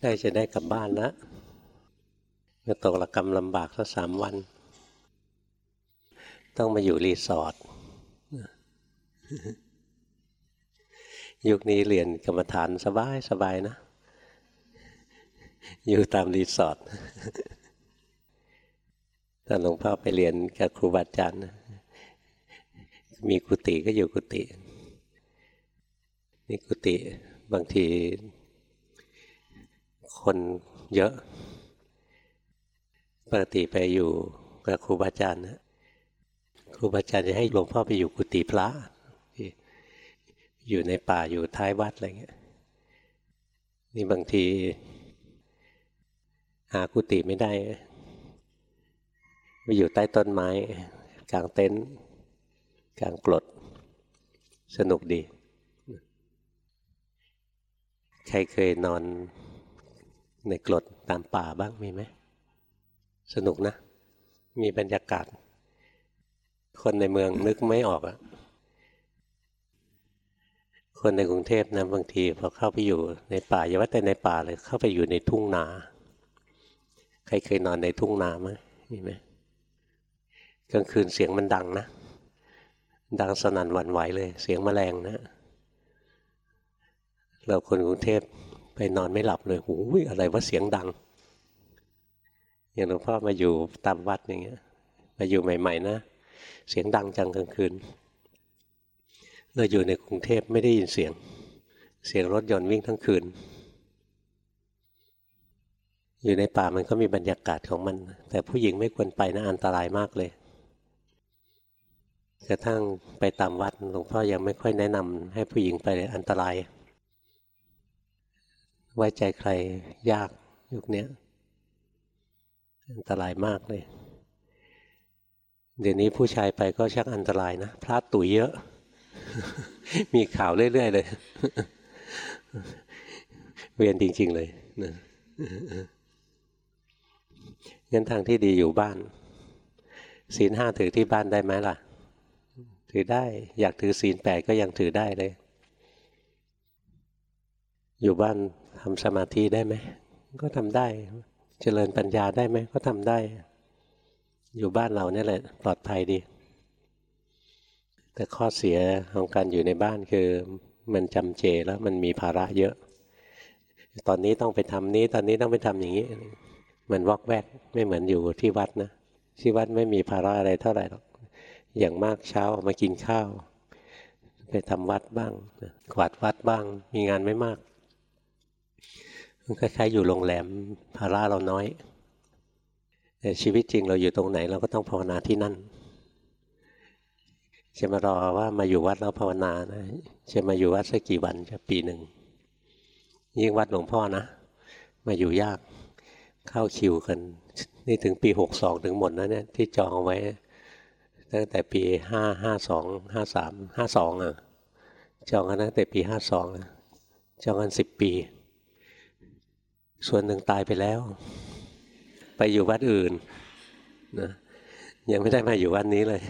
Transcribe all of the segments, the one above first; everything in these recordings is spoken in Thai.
ได้จะได้กลับบ้านแล้วจะตกระกรรมลำบากสักสามวัน ต้องมาอยู่รีสอร์ทยุคนี้เรียนกรรมฐานสบายสบายนะ อยู่ตามรีสอร์ทตอนหลวงพ่อไปเรียนกับครูบาอาจารย์มีกุฏิก็อยู่กุฏินี่กุฏิบางที คนเยอะ ปกติไปอยู่กับครูบาอาจารย์นะครูบาอาจารย์จะให้หลวงพ่อไปอยู่กุฏิพระ อยู่ในป่าอยู่ท้ายวัดอะไรเงี้ย นี่บางที หากุฏิไม่ได้ไปอยู่ใต้ต้นไม้ กลางเต็นท์กลางกรดสนุกดี ใครเคยนอน ในกรดตามป่าบ้างมีไหมสนุกนะ มีบรรยากาศ คนในเมืองนึกไม่ออกอะคนในกรุงเทพนะบางทีพอเข้าไปอยู่ในป่าอย่าว่าแต่ในป่าเลย เข้าไปอยู่ในทุ่งนา ใครเคยนอนในทุ่งนาไหมมีไหมกลางคืนเสียงมันดังนะ ดังสนั่นหวั่นไหวเลย เสียงแมลงนะ เราคนกรุงเทพ ไปนอนไม่หลับเลยหูยอะไรว่าเสียงดัง อย่างหลวงพ่อมาอยู่ตามวัดอย่างเงี้ย มาอยู่ใหม่ ๆ นะ เสียงดังจังกลางคืน เราอยู่ในกรุงเทพไม่ได้ยินเสียง เสียงรถยนต์วิ่งทั้งคืน อยู่ในป่ามันก็มีบรรยากาศของมัน แต่ผู้หญิงไม่ควรไปนะอันตรายมากเลยกระทั่งไปตามวัดหลวงพ่อยังไม่ค่อยแนะนำให้ผู้หญิงไปเลยอันตราย ไว้ใจใครยากยุคนี้อันตรายมากเลย เดี๋ยวนี้ผู้ชายไปก็ชักอันตรายนะพระตุ๋ยเยอะ มีข่าวเรื่อย ๆ เลย เวียนจริง ๆ เลยนะงั้นทางที่ดีอยู่บ้าน ศีลห้าถือที่บ้านได้ไหมล่ะ ถือได้ อยากถือศีลแปดก็ยังถือได้เลย อยู่บ้าน ทำสมาธิได้ไหมก็ทำได้ เจริญปัญญาได้ไหมก็ทำได้ อยู่บ้านเราเนี่ยแหละ ปลอดภัยดี แต่ข้อเสียของการอยู่ในบ้านคือมันจำเจแล้วมันมีภาระเยอะ ตอนนี้ต้องไปทำนี้ ตอนนี้ต้องไปทำอย่างนี้ มันวอกแวกไม่เหมือนอยู่ที่วัดนะที่วัดไม่มีภาระอะไรเท่าไหร่หรอกอย่างมากเช้ามากินข้าว ไปทำวัดบ้างกวาดวัดบ้าง มีงานไม่มาก คล้ายๆอยู่โรงแรมภาระเราน้อย แต่ชีวิตจริงเราอยู่ตรงไหนเราก็ต้องภาวนาที่นั่น จะมารอว่ามาอยู่วัดแล้วภาวนานะจะมาอยู่วัดสักกี่วันจะปีหนึ่งยิ่งวัดหลวงพ่อนะ มาอยู่ยากเข้าคิวกัน นี่ถึงปีหกสองถึงหมดนะเนี่ยที่จองไว้ ตั้งแต่ปีห้าห้าสองห้าสามห้าสองอะจองกันตั้งแต่ปีห้าสองจองกันสิบปี ส่วนหนึ่งตายไปแล้ว ไปอยู่วัดอื่นนะยังไม่ได้มาอยู่วัดนี้เลย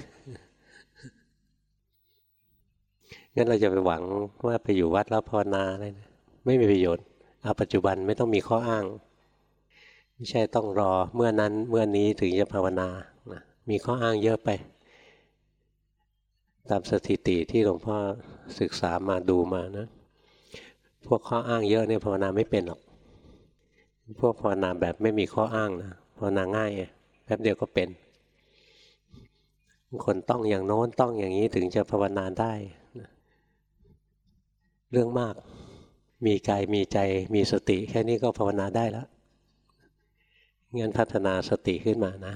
งั้นเราจะไปหวังว่าไปอยู่วัดแล้วภาวนาอะไรนะไม่มีประโยชน์เอาปัจจุบันไม่ต้องมีข้ออ้าง ไม่ใช่ต้องรอเมื่อนั้นเมื่อนี้ถึงจะภาวนานะมีข้ออ้างเยอะไป ตามสถิติที่หลวงพ่อศึกษามาดูมานะ พวกข้ออ้างเยอะเนี่ยภาวนาไม่เป็นหรอก พวกภาวนาแบบไม่มีข้ออ้างนะภาวนาง่ายแป๊บเดียวก็เป็น คนต้องอย่างโน้นต้องอย่างนี้ถึงจะภาวนาได้ เรื่องมาก มีกายมีใจมีสติ แค่นี้ก็ภาวนาได้แล้วงั้นพัฒนาสติขึ้นมานะ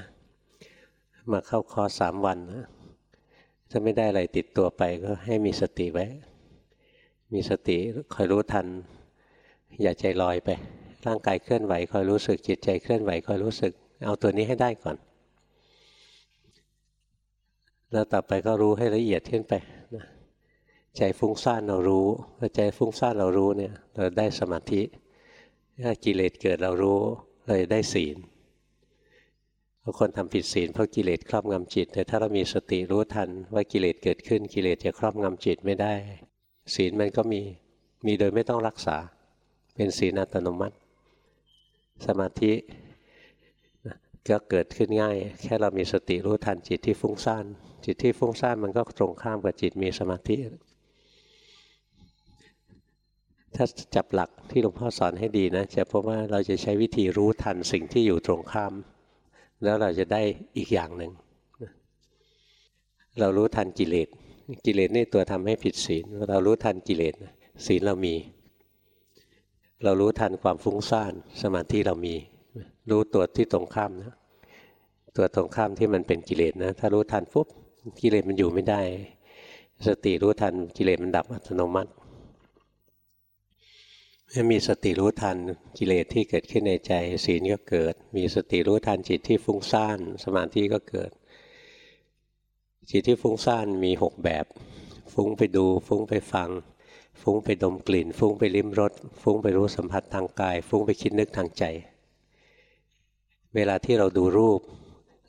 มาเข้าคอสามวันนะถ้าไม่ได้อะไรติดตัวไปก็ให้มีสติไว้ มีสติคอยรู้ทัน อย่าใจลอยไป ร่างกายเคลื่อนไหวคอยรู้สึก จิตใจเคลื่อนไหวคอยรู้สึก เอาตัวนี้ให้ได้ก่อน แล้วต่อไปก็รู้ให้ละเอียดขึ้นไปนะใจฟุ้งซ่านเรารู้พอใจฟุ้งซ่านเรารู้เนี่ยเราได้สมาธิถ้ากิเลสเกิดเรารู้เราจะได้ศีลบางคนทำผิดศีลเพราะกิเลสครอบงำจิต แต่ถ้าเรามีสติรู้ทันว่ากิเลสเกิดขึ้นกิเลสจะครอบงำจิตไม่ได้ ศีลมันก็มีมีโดยไม่ต้องรักษา เป็นศีลอัตโนมัติ สมาธิก็เกิดขึ้นง่าย แค่เรามีสติรู้ทันจิตที่ฟุ้งซ่านจิตที่ฟุ้งซ่านมันก็ตรงข้ามกับจิตมีสมาธิ ถ้าจับหลักที่หลวงพ่อสอนให้ดีนะจะพบว่าเราจะใช้วิธีรู้ทันสิ่งที่อยู่ตรงข้าม แล้วเราจะได้อีกอย่างหนึ่งเรารู้ทันกิเลสกิเลสนี่ตัวทำให้ผิดศีลเรารู้ทันกิเลสศีลเรามี เรารู้ทันความฟุ้งซ่านสมาธิเรามี รู้ตัวที่ตรงข้ามนะตัวตรงข้ามที่มันเป็นกิเลสนะถ้ารู้ทันปุ๊บกิเลสมันอยู่ไม่ได้ สติรู้ทันกิเลสมันดับอัตโนมัติเมื่อมีสติรู้ทันกิเลสที่เกิดขึ้นในใจศีลก็เกิด มีสติรู้ทันจิตที่ฟุ้งซ่านสมาธิก็เกิด จิตที่ฟุ้งซ่านมีหกแบบ ฟุ้งไปดู ฟุ้งไปฟัง ฟุ้งไปดมกลิ่น ฟุ้งไปลิ้มรสฟุ้งไปรู้สัมผัสทางกาย ฟุ้งไปคิดนึกทางใจ เวลาที่เราดูรูป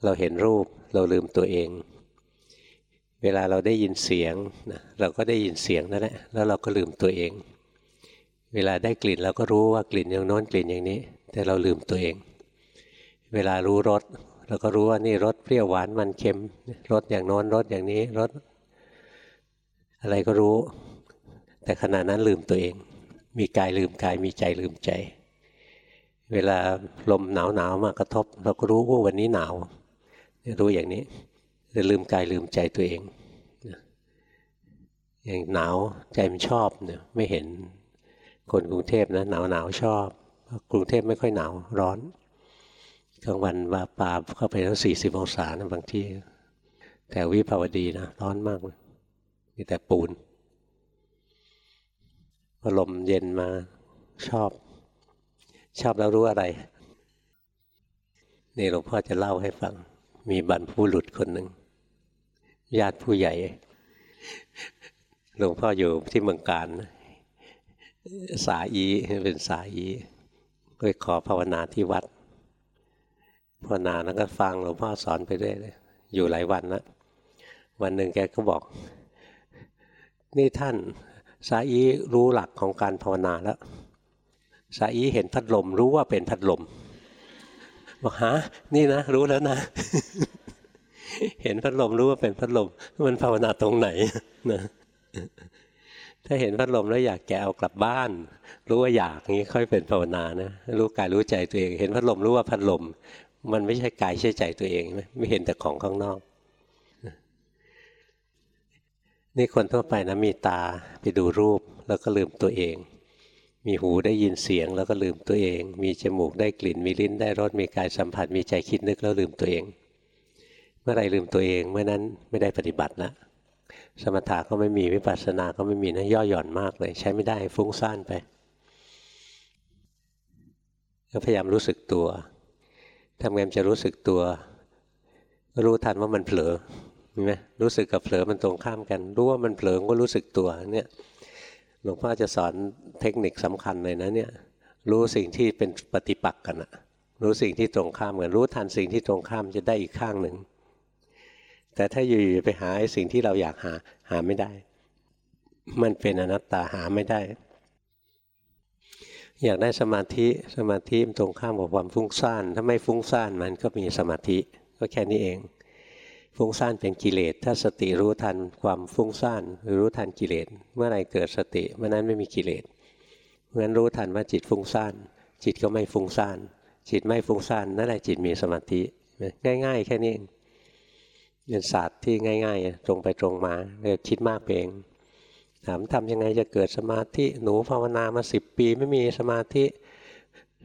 เราเห็นรูปเราลืมตัวเอง เวลาเราได้ยินเสียงเราก็ได้ยินเสียงนั่นแหละแล้วเราก็ลืมตัวเอง เวลาได้กลิ่นเราก็รู้ว่ากลิ่นอย่างโน้นกลิ่นอย่างนี้ แต่เราลืมตัวเอง เวลารู้รสเราก็รู้ว่านี่รสเปรี้ยวหวานมันเค็มรสอย่างโน้นรสอย่างนี้รสอะไรก็รู้ แต่ขณะนั้นลืมตัวเอง มีกายลืมกายมีใจลืมใจ เวลาลมหนาวหนาวมากระทบ เราก็รู้ว่าวันนี้หนาวรู้อย่างนี้จะลืมกายลืมใจตัวเองอย่างหนาวใจมันชอบเนี่ยไม่เห็นคนกรุงเทพนะหนาวหนาวชอบ กรุงเทพไม่ค่อยหนาวร้อนกลางวันว่าป่าเข้าไปแล้วสี่สิบองศานะบางที่ แต่วิภาวดีนะร้อนมากมีแต่ปูน พอลมเย็นมาชอบ ชอบแล้วรู้อะไร นี่หลวงพ่อจะเล่าให้ฟัง มีบรรพบุรุษคนหนึ่งญาติผู้ใหญ่ หลวงพ่ออยู่ที่เมืองการ สาอีเป็นสาอีก็ขอภาวนาที่วัดภาวนาแล้วก็ฟังหลวงพ่อสอนไปเรื่อยอยู่หลายวันล้ววันหนึ่งแกก็บอก นี่ท่าน สาอีรู้หลักของการภาวนาแล้วสาอีเห็นพัดลมรู้ว่าเป็นพัดลมบอกฮะนี่นะ รู้แล้วนะ เห็นพัดลมรู้ว่าเป็นพัดลม มันภาวนาตรงไหนนะถ้าเห็นพัดลมแล้วอยากแกเอากลับบ้าน รู้ว่าอยากนี้ค่อยเป็นภาวนานะรู้กายรู้ใจตัวเอง เห็นพัดลมรู้ว่าพัดลม มันไม่ใช่กายใช่ใจตัวเองไม่เห็นแต่ของข้างนอก นี่คนทั่วไปนะมีตาไปดูรูปแล้วก็ลืมตัวเอง มีหูได้ยินเสียงแล้วก็ลืมตัวเอง มีจมูกได้กลิ่น มีลิ้นได้รส มีกายสัมผัส มีใจคิดนึกแล้วลืมตัวเอง เมื่อไรลืมตัวเองเมื่อนั้นไม่ได้ปฏิบัติละสมถะก็ไม่มีวิปัสสนาก็ไม่มีนะย่อหย่อนมากเลย ใช้ไม่ได้ฟุ้งซ่านไปก็พยายามรู้สึกตัวทำไงจะรู้สึกตัว รู้ทันว่ามันเผลอ เห็นไหมรู้สึกกับเผลอมันตรงข้ามกัน รู้ว่ามันเผลอก็รู้สึกตัวเนี่ยหลวงพ่อจะสอนเทคนิคสำคัญเลยนะเนี่ยรู้สิ่งที่เป็นปฏิปักษ์กันอะรู้สิ่งที่ตรงข้ามกันรู้ทันสิ่งที่ตรงข้ามจะได้อีกข้างหนึ่งแต่ถ้าอยู่ๆไปหาสิ่งที่เราอยากหาหาไม่ได้ มันเป็นอนัตตาหาไม่ได้ อยากได้สมาธิสมาธิมันตรงข้ามกับความฟุ้งซ่านถ้าไม่ฟุ้งซ่านมันก็มีสมาธิก็แค่นี้เอง ฟุ้งซ่านเป็นกิเลส ถ้าสติรู้ทันความฟุ้งซ่านหรือรู้ทันกิเลส เมื่อไรเกิดสติเมื่อนั้นไม่มีกิเลสเพราะฉะนั้นรู้ทันว่าจิตฟุ้งซ่านจิตก็ไม่ฟุ้งซ่านจิตไม่ฟุ้งซ่านนั่นแหละจิตมีสมาธิง่าย ๆ แค่นี้เป็นศาสตร์ที่ง่าย ๆ ตรงไปตรงมาเรียกคิดมากเองถามทำยังไงจะเกิดสมาธิหนูภาวนามาสิบปีไม่มีสมาธิ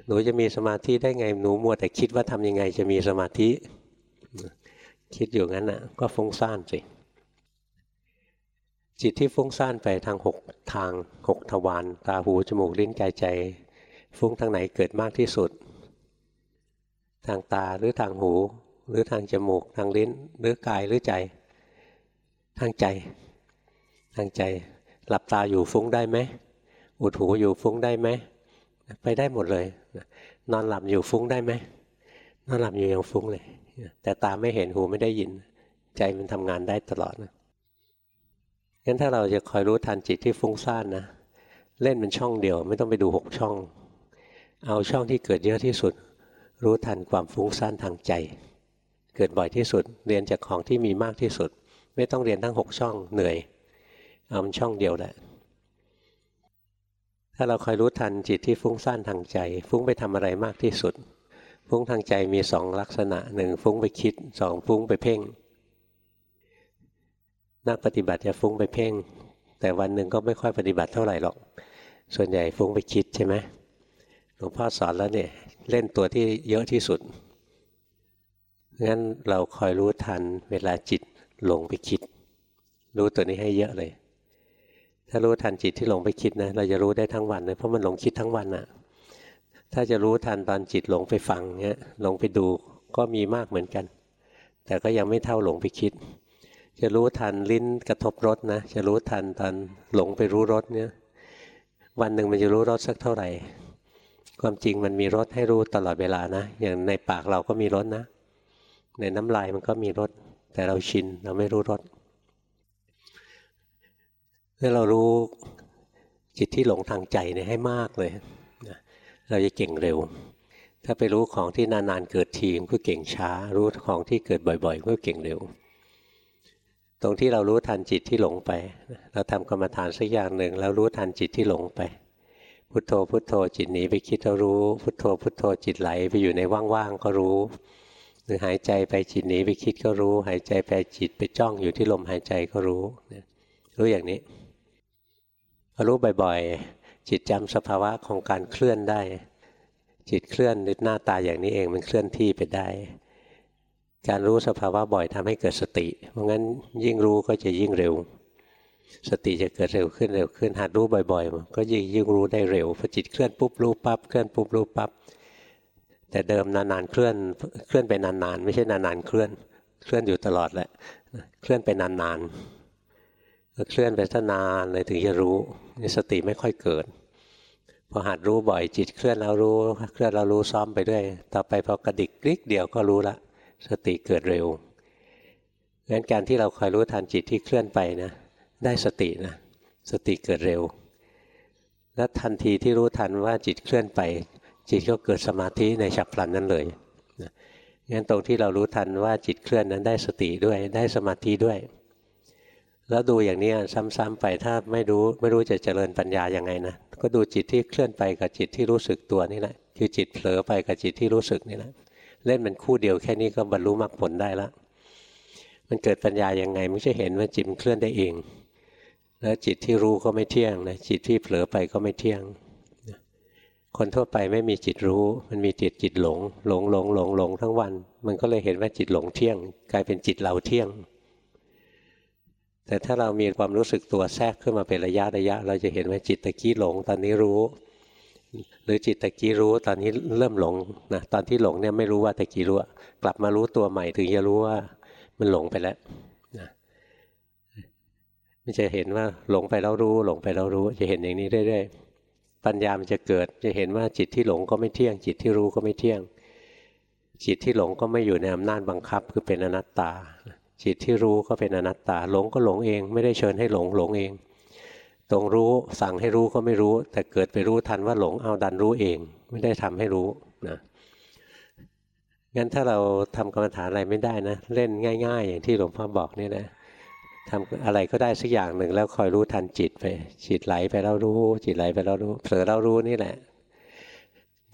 หนูจะมีสมาธิได้ไงหนูมัวแต่คิดว่าทำยังไงจะมีสมาธิ คิดอยู่งั้นนะก็ฟุ้งซ่านสิจิตที่ฟุ้งซ่านไปทางหกทางหกทวารตาหูจมูกลิ้นกายใจ ฟุ้งทางไหนเกิดมากที่สุด ทางตาหรือทางหู หรือทางจมูก ทางลิ้น หรือกายหรือใจ ทางใจ ทางใจ หลับตาอยู่ฟุ้งได้ไหมอุดหูอยู่ฟุ้งได้ไหมไปได้หมดเลย นอนหลับอยู่ฟุ้งได้ไหมนอนหลับอยู่ยังฟุ้งเลย แต่ตาไม่เห็นหูไม่ได้ยิน ใจมันทำงานได้ตลอดนะงั้นถ้าเราจะคอยรู้ทันจิตที่ฟุ้งซ่านนะเล่นเป็นช่องเดียวไม่ต้องไปดูหกช่อง เอาช่องที่เกิดเยอะที่สุด รู้ทันความฟุ้งซ่านทางใจ เกิดบ่อยที่สุด เรียนจากของที่มีมากที่สุด ไม่ต้องเรียนทั้งหกช่องเหนื่อย เอามันช่องเดียวแหละถ้าเราคอยรู้ทันจิตที่ฟุ้งซ่านทางใจ ฟุ้งไปทำอะไรมากที่สุด ฟุ้งทางใจมีสองลักษณะหนึ่งฟุ้งไปคิดสองฟุ้งไปเพ่ง นักปฏิบัติจะฟุ้งไปเพ่ง แต่วันหนึ่งก็ไม่ค่อยปฏิบัติเท่าไหร่หรอก ส่วนใหญ่ฟุ้งไปคิดใช่ไหมหลวงพ่อสอนแล้วเนี่ยเล่นตัวที่เยอะที่สุดงั้นเราคอยรู้ทันเวลาจิตหลงไปคิด รู้ตัวนี้ให้เยอะเลย ถ้ารู้ทันจิตที่หลงไปคิดนะเราจะรู้ได้ทั้งวันเลยเพราะมันหลงคิดทั้งวันอะ ถ้าจะรู้ทันตอนจิตหลงไปฟังเนี้ยหลงไปดูก็มีมากเหมือนกัน แต่ก็ยังไม่เท่าหลงไปคิด จะรู้ทันลิ้นกระทบรสนะ จะรู้ทันตอนหลงไปรู้รสเนี่ยวันหนึ่งมันจะรู้รสสักเท่าไหร่ ความจริงมันมีรสให้รู้ตลอดเวลานะ อย่างในปากเราก็มีรสนะ ในน้ำลายมันก็มีรสแต่เราชินเราไม่รู้รสเมื่อเรารู้จิตที่หลงทางใจเนี่ยให้มากเลย เราจะเก่งเร็ว ถ้าไปรู้ของที่นานๆเกิดทีมก็เก่งช้า รู้ของที่เกิดบ่อยๆ ก็เก่งเร็ว ตรงที่เรารู้ทันจิตที่หลงไป เราทำกรรมฐานสักอย่างหนึ่งแล้วรู้ทันจิตที่หลงไป พุทโธพุทโธจิตหนีไปคิดก็รู้ พุทโธพุทโธจิตไหลไปอยู่ในว่างๆก็รู้หรือหายใจไปจิตหนีไปคิดก็รู้ หายใจไปจิตไปจ้องอยู่ที่ลมหายใจก็รู้รู้อย่างนี้รู้บ่อยๆ จิตจำสภาวะของการเคลื่อนได้ จิตเคลื่อนนึกหน้าตาอย่างนี้เองมันเคลื่อนที่ไปได้ การรู้สภาวะบ่อยทำให้เกิดสติ เพราะงั้นยิ่งรู้ก็จะยิ่งเร็ว สติจะเกิดเร็วขึ้นเร็วขึ้นหัดรู้บ่อยๆ ก็ยิ่งยิ่งรู้ได้เร็วพอจิตเคลื่อนปุ๊บรู้ปั๊บเคลื่อนปุ๊บรู้ปั๊บแต่เดิมนานๆเคลื่อนเคลื่อนไปนานๆ ไม่ใช่นานๆเคลื่อนเคลื่อนอยู่ตลอดแหละเคลื่อนไปนานๆ เคลื่อนไปถ้านานเลยถึงจะรู้นี่สติไม่ค่อยเกิด พอหัดรู้บ่อยจิตเคลื่อนแล้วรู้ เคลื่อนแล้วรู้ซ้อมไปด้วย ต่อไปพอกระดิกกลิกเดียวก็รู้ละ สติเกิดเร็วงั้นการที่เราคอยรู้ทันจิตที่เคลื่อนไปนะได้สตินะสติเกิดเร็ว และทันทีที่รู้ทันว่าจิตเคลื่อนไป จิตก็เกิดสมาธิในฉับพลันนั้นเลยงั้นตรงที่เรารู้ทันว่าจิตเคลื่อนนั้นได้สติด้วยได้สมาธิด้วย แล้วดูอย่างนี้ซ้ำๆไปถ้าไม่รู้ไม่รู้จะเจริญปัญญาอย่างไงนะก็ดูจิตที่เคลื่อนไปกับจิตที่รู้สึกตัวนี่แหละคือจิตเผลอไปกับจิตที่รู้สึกนี่แหละเล่นมันคู่เดียวแค่นี้ก็บรรลุมรรคผลได้แล้วมันเกิดปัญญาอย่างไงมันจะเห็นว่าจิตเคลื่อนได้เอง แล้วจิตที่รู้ก็ไม่เที่ยงนะจิตที่เผลอไปก็ไม่เที่ยง คนทั่วไปไม่มีจิตรู้ มันมีจิตจิตหลง หลงหลงหลงหลงทั้งวัน มันก็เลยเห็นว่าจิตหลงเที่ยง กลายเป็นจิตเราเที่ยง แต่ถ้าเรามีความรู้สึกตัวแทรกขึ้นมาเป็นระยะระยะ เราจะเห็นว่าจิตตะกี้หลงตอนนี้รู้ หรือจิตตะกี้รู้ตอนนี้เริ่มหลงนะตอนที่หลงเนี่ยไม่รู้ว่าตะกี้รู้กลับมารู้ตัวใหม่ถึงจะรู้ว่ามันหลงไปแล้วนะมันจะเห็นว่าหลงไปแล้วรู้ หลงไปแล้วรู้ จะเห็นอย่างนี้เรื่อยๆปัญญามันจะเกิดจะเห็นว่าจิตที่หลงก็ไม่เที่ยง จิตที่รู้ก็ไม่เที่ยง จิตที่หลงก็ไม่อยู่ในอำนาจบังคับคือเป็นอนัตตา จิตที่รู้ก็เป็นอนัตตาหลงก็หลงเอง ไม่ได้เชิญให้หลงหลงเอง ตรงรู้สั่งให้รู้ก็ไม่รู้ แต่เกิดไปรู้ทันว่าหลงเอาดันรู้เอง ไม่ได้ทำให้รู้นะงั้นถ้าเราทำกรรมฐานอะไรไม่ได้นะ เล่นง่าย ๆ อย่างที่หลวงพ่อบอกนี่นะทำอะไรก็ได้สักอย่างหนึ่งแล้วคอยรู้ทันจิตไป จิตไหลไปแล้วรู้ จิตไหลไปแล้วรู้เผลอแล้วรู้นี่แหละ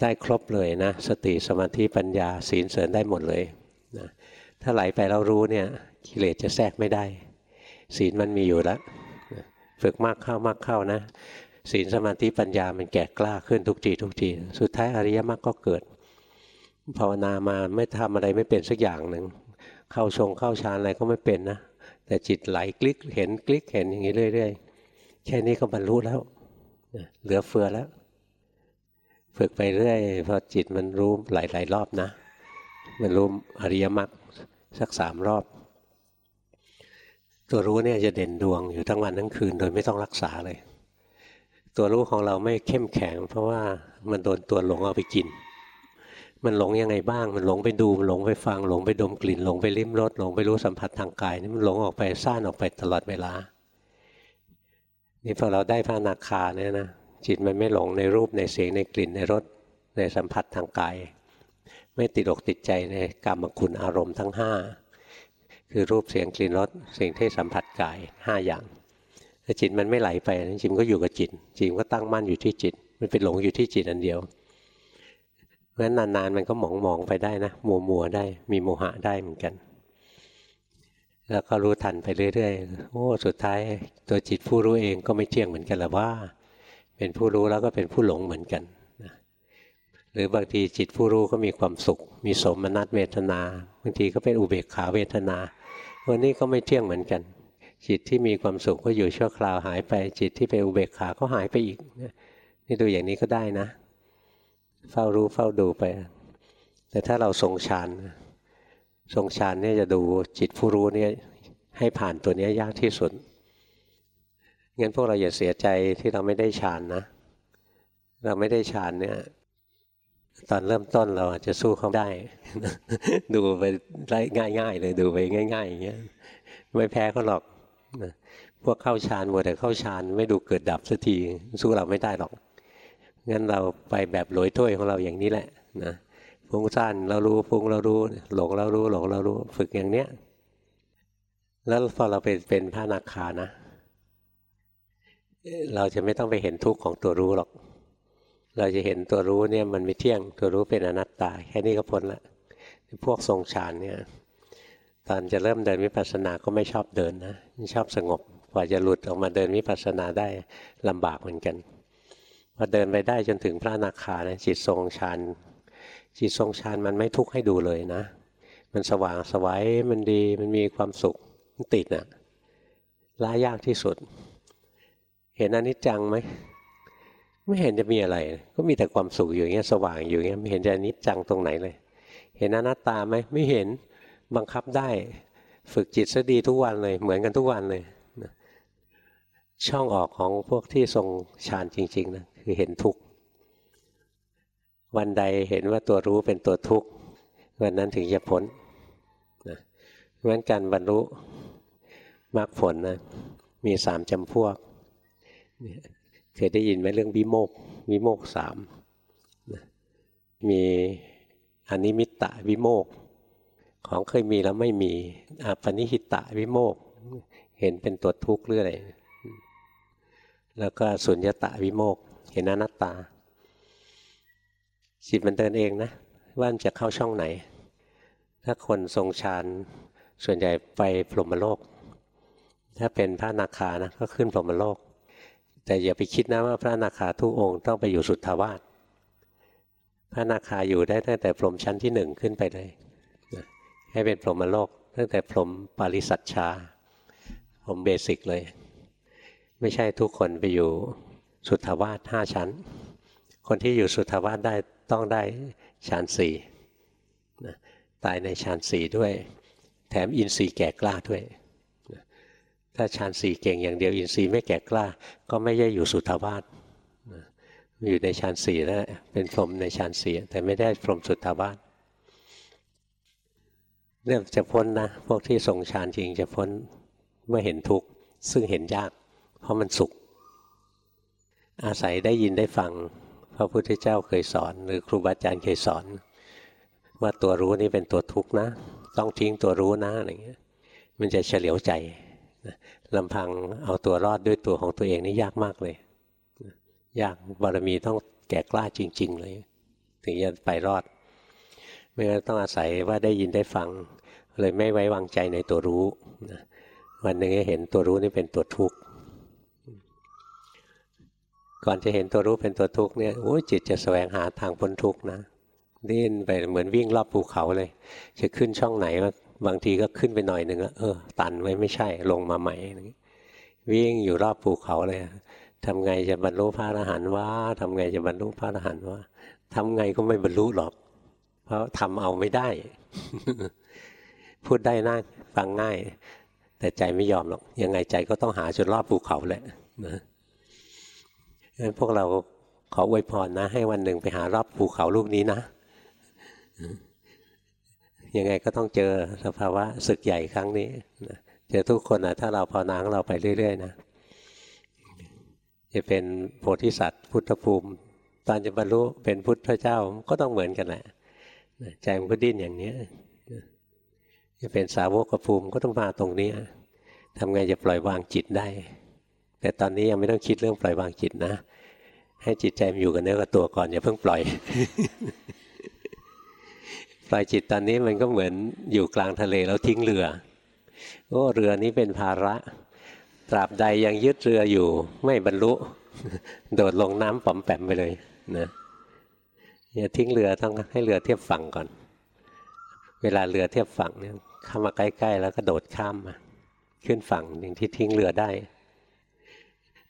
ได้ครบเลยนะ สติสมาธิปัญญาศีลเสริญได้หมดเลยนะถ้าไหลไปแล้วรู้เนี่ย กิเลสจะแทรกไม่ได้ ศีลมันมีอยู่แล้วฝึกมากเข้ามากเข้านะ ศีลสมาธิปัญญามันแก่กล้าขึ้นทุกทีทุกที สุดท้ายอริยมรรคก็เกิด ภาวนามาไม่ทำอะไรไม่เป็นสักอย่างหนึ่ง เข้าชงเข้าฌานอะไรก็ไม่เป็นนะ แต่จิตไหลคลิกเห็นคลิกเห็นอย่างนี้เรื่อย ๆ แค่นี้ก็บรรลุแล้ว เหลือเฟือแล้ว ฝึกไปเรื่อยพอจิตมันรู้หลายๆรอบนะ มันรู้อริยมรรคสักสามรอบ ตัวรู้เนี่ยจะเด่นดวงอยู่ทั้งวันทั้งคืน โดยไม่ต้องรักษาเลย ตัวรู้ของเราไม่เข้มแข็ง เพราะว่ามันโดนตัวหลงเอาไปกิน มันหลงยังไงบ้าง มันหลงไปดูมันหลงไปฟังหลงไปดมกลิ่นหลงไปลิ้มรสหลงไปรู้สัมผัสทางกายนี่มันหลงออกไปซ่านออกไปตลอดเวลา นี่พอเราได้พระนาคาเนี่ยนะจิตมันไม่หลงในรูปในเสียงในกลิ่นในรสในสัมผัสทางกาย ไม่ติดอกติดใจในกรรมคุณอารมณ์ทั้งห้า คือรูปเสียงกลิ่นรสสิ่งที่สัมผัสกายห้าอย่างถ้าจิตมันไม่ไหลไปจิตก็อยู่กับจิต จิตก็ตั้งมั่นอยู่ที่จิต มันเป็นหลงอยู่ที่จิตอันเดียวเพราะฉะนั้นนานๆมันก็หมองมองไปได้นะมัวมัวได้มีโมหะได้เหมือนกัน แล้วก็รู้ทันไปเรื่อยๆโอ้สุดท้ายตัวจิตผู้รู้เองก็ไม่เที่ยงเหมือนกันละว่า เป็นผู้รู้แล้วก็เป็นผู้หลงเหมือนกันหรือบางทีจิตผู้รู้ก็มีความสุข มีสมนัตเวทนา บางทีก็เป็นอุเบกขาเวทนา วันนี้ก็ไม่เที่ยงเหมือนกัน จิตที่มีความสุขก็อยู่ชั่วคราวหายไป จิตที่เป็นอุเบกขาก็หายไปอีกนี่ดูอย่างนี้ก็ได้นะ เฝ้ารู้เฝ้าดูไป แต่ถ้าเราทรงฌานทรงฌานเนี่ยจะดูจิตผู้รู้เนี่ยให้ผ่านตัวนี้ยากที่สุดงั้นพวกเราอย่าเสียใจที่เราไม่ได้ฌานนะ เราไม่ได้ฌานเนี่ย ตอนเริ่มต้นเราจะสู้เขาได้ ดูไปง่ายๆเลยดูไปง่าย ๆ อย่างเงี้ยไม่แพ้เขาหรอกพวกเข้าฌานหมดแต่เข้าฌานไม่ดูเกิดดับสักทีสู้เราไม่ได้หรอกงั้นเราไปแบบลอยถ้วยของเราอย่างนี้แหละนะฟุ้งซ่านเรารู้ฟุ้งเรารู้หลงเรารู้หลงเรารู้ฝึกอย่างเนี้ยแล้วพอเราเป็นเป็นพระนาคานะ เราจะไม่ต้องไปเห็นทุกข์ของตัวรู้หรอก เราจะเห็นตัวรู้เนี่ยมันไม่เที่ยงตัวรู้เป็นอนัตตา แค่นี้ก็พ้นละพวกทรงฌานเนี่ยตอนจะเริ่มเดินวิปัสสนาก็ไม่ชอบเดินนะชอบสงบกว่าจะหลุดออกมาเดินวิปัสสนาได้ลำบากเหมือนกันพอเดินไปได้จนถึงพระนาคานะจิตทรงฌานจิตทรงฌานมันไม่ทุกข์ให้ดูเลยนะ มันสว่างสวัยมันดีมันมีความสุขมันติดนะ่ะละยากที่สุด เห็นอนิจจังไหม ไม่เห็นจะมีอะไร ก็มีแต่ความสุขอยู่อย่างเงี้ยสว่างอยู่อย่างเงี้ยไม่เห็นจะนิจจังตรงไหนเลย เห็นอนัตตาไหมไม่เห็นบังคับได้ ฝึกจิตซะดีทุกวันเลย เหมือนกันทุกวันเลยช่องออกของพวกที่ทรงฌานจริงๆนะคือเห็นทุกวันใดเห็นว่าตัวรู้เป็นตัวทุกข์วันนั้นถึงจะพ้นนะเพราะฉะนั้นการบรรลุมรรคผลนะมีสามจำพวก เคยได้ยินไหมเรื่องวิโมกวิโมกสามมีอนนิมิตตะวิโมกของเคยมีแล้วไม่มีอปนิหิตะวิโมกเห็นเป็นตัวทุกข์หรืออะไรแล้วก็สุญญตะวิโมกเห็นอนัตตาจิตมันเดินเองนะว่าจะเข้าช่องไหน ถ้าคนทรงฌานส่วนใหญ่ไปพรหมโลก ถ้าเป็นพระนาคานะก็ขึ้นพรหมโลก แต่อย่าไปคิดนะว่าพระนาคาทุกองค์ต้องไปอยู่สุทธาวาสพระนาคาอยู่ได้ตั้งแต่พรหมชั้นที่หนึ่งขึ้นไปเลยให้เป็นพรหมโลก ตั้งแต่พรหมปาริสัชชาพรหม basic เลย ไม่ใช่ทุกคนไปอยู่สุทธาวาสห้าชั้น คนที่อยู่สุทธาวาสได้ต้องได้ฌานสี่ตายในฌานสี่ด้วย แถมอินทรีย์แก่กล้าด้วย ถ้าฌานสี่เก่งอย่างเดียวอินทรีย์ไม่แก่กล้า ก็ไม่ได้อยู่สุทธาวาสอยู่ในฌานสี่แล้วเป็นพรหมในฌานสี่แต่ไม่ได้พรหมสุทธาวาสเรื่องจะพ้นนะ พวกที่ทรงฌานจริงจะพ้นเมื่อเห็นทุกข์ซึ่งเห็นยาก เพราะมันสุข อาศัยได้ยินได้ฟัง พระพุทธเจ้าเคยสอน หรือครูบาอาจารย์เคยสอน ว่าตัวรู้นี่เป็นตัวทุกข์นะ ต้องทิ้งตัวรู้นะอะไรเงี้ยมันจะเฉลียวใจ ลำพังเอาตัวรอดด้วยตัวของตัวเองนี่ยากมากเลย ยากบารมีต้องแก่กล้าจริง ๆ เลย ถึงจะไปรอด ไม่งั้นต้องอาศัยว่าได้ยินได้ฟัง เลยไม่ไว้วางใจในตัวรู้วันหนึ่งเห็นตัวรู้นี่เป็นตัวทุกข์ก่อนจะเห็นตัวรู้เป็นตัวทุกข์เนี่ยโอ้จิตจะแสวงหาทางพ้นทุกข์นะดิ้นไปเหมือนวิ่งรอบภูเขาเลย จะขึ้นช่องไหน บางทีก็ขึ้นไปหน่อยหนึ่งเออ ตันไว้ไม่ใช่ลงมาใหม่วิ่งอยู่รอบภูเขาเลยทำไงจะบรรลุพระอรหันต์ว่าทำไงจะบรรลุพระอรหันต์ว่าทำไงก็ไม่บรรลุหรอก เพราะทำเอาไม่ได้ พูดได้น่าฟังง่าย แต่ใจไม่ยอมหรอก ยังไงใจก็ต้องหาจนรอบภูเขาแหละนะงั้นพวกเราขออวยพรนะ ให้วันหนึ่งไปหารอบภูเขาลูกนี้นะ ยังไงก็ต้องเจอสภาวะศึกใหญ่ครั้งนี้เจอทุกคนนะถ้าเราภาวนาของเราไปเรื่อย ๆ นะ จะเป็นโพธิสัตว์ พุทธภูมิ ตอนจะบรรลุเป็นพุทธเจ้าก็ต้องเหมือนกันแหละใจมันก็ดิ้นอย่างนี้จะเป็นสาวกภูมิก็ต้องมาตรงนี้ทำไงจะปล่อยวางจิตได้ แต่ตอนนี้ยังไม่ต้องคิดเรื่องปล่อยวางจิตนะ ให้จิตใจมันอยู่กับเนื้อกับตัวก่อนอย่าเพิ่งปล่อย ล่อยจิตตอนนี้มันก็เหมือนอยู่กลางทะเลแล้วทิ้งเรือโอ้เรือนี้เป็นภาระ ตราบใดยังยึดเรืออยู่ ไม่บรรลุ โดดลงน้ำป๋อมแปมไปเลยนะอย่าทิ้งเรือต้องให้เรือเทียบฝั่งก่อน เวลาเรือเทียบฝั่งเนี่ยเข้ามาใกล้ๆ แล้วก็โดดข้ามมาขึ้นฝั่งอย่างที่ทิ้งเรือได้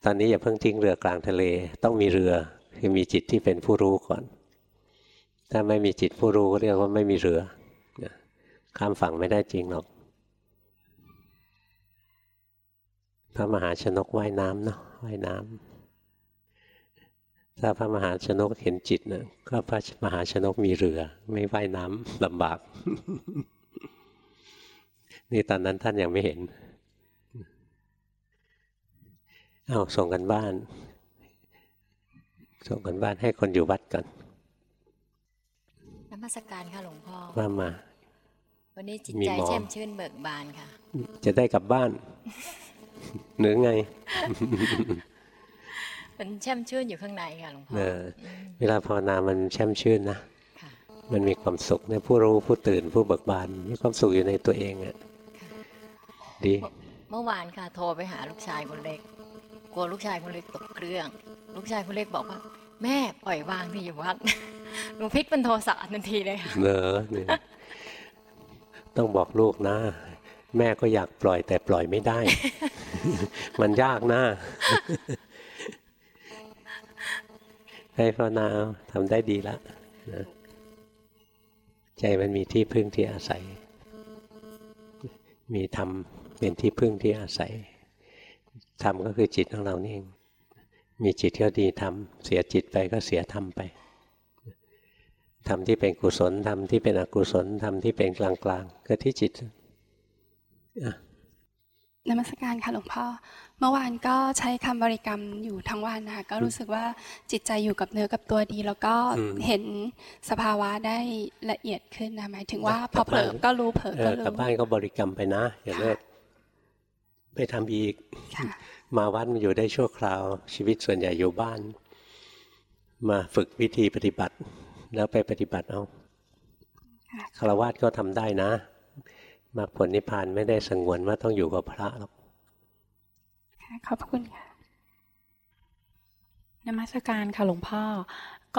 ตอนนี้อย่าเพิ่งทิ้งเรือกลางทะเล ต้องมีเรือคือมีจิตที่เป็นผู้รู้ก่อน ถ้าไม่มีจิตผู้รู้ก็เรียกว่าไม่มีเรือข้ามฝั่งไม่ได้จริงหรอกพระมหาชนกว่ายน้ำเนาะว่ายน้ำถ้าพระมหาชนกเห็นจิตนะก็พระมหาชนกมีเรือ ไม่ว่ายน้ำลำบาก นี่ตอนนั้นท่านยังไม่เห็นเอาส่งกันบ้าน ส่งกันบ้านให้คนอยู่วัดก่อน นมัสการค่ะหลวงพ่อว่ามา วันนี้จิตใจแช่มชื่นเบิกบานค่ะ จะได้กลับบ้านหรือไง มันแช่มชื่นอยู่ข้างในค่ะหลวงพ่อเวลาภาวนามันแช่มชื่นนะมันมีความสุขในผู้รู้ผู้ตื่นผู้เบิกบานมีความสุขอยู่ในตัวเองอะดี เมื่อวานค่ะโทรไปหาลูกชายคนเล็กกลัวลูกชายคนเล็กตกเครื่อง ลูกชายคนเล็กบอกว่า แม่ปล่อยวางที่อยู่วัด หนูพลิกเป็นโทรศัพท์ทันทีเลยค่ะเนอเนี่ยต้องบอกลูกนะ แม่ก็อยากปล่อยแต่ปล่อยไม่ได้ มันยากนะให้ภาวนาทำได้ดีแล้วนะใจมันมีที่พึ่งที่อาศัย มีธรรมเป็นที่พึ่งที่อาศัยธรรมก็คือจิตของเรานี่เองมีจิตก็ดีธรรมเสียจิตไปก็เสียธรรมไป ธรรมที่เป็นกุศลธรรมที่เป็นอกุศลธรรมที่เป็นกลางๆก็ที่จิตนมัสการค่ะหลวงพ่อ เมื่อวานก็ใช้คำบริกรรมอยู่ทั้งวันนะคะก็รู้สึกว่าจิตใจอยู่กับเนื้อกับตัวดี แล้วก็เห็นสภาวะได้ละเอียดขึ้นนะหมายถึงว่าพอเผลอก็รู้เผลอก็รู้กลับบ้านก็บริกรรมไปนะ อย่าเลิกไปทำอีก มาวัดมาอยู่ได้ชั่วคราว ชีวิตส่วนใหญ่อยู่บ้าน มาฝึกวิธีปฏิบัติ แล้วไปปฏิบัติเอาคารวะก็ทำได้นะมรรคผลนิพพานไม่ได้สงวนว่าต้องอยู่กับพระหรอกขอบคุณค่ะนมัสการค่ะหลวงพ่อ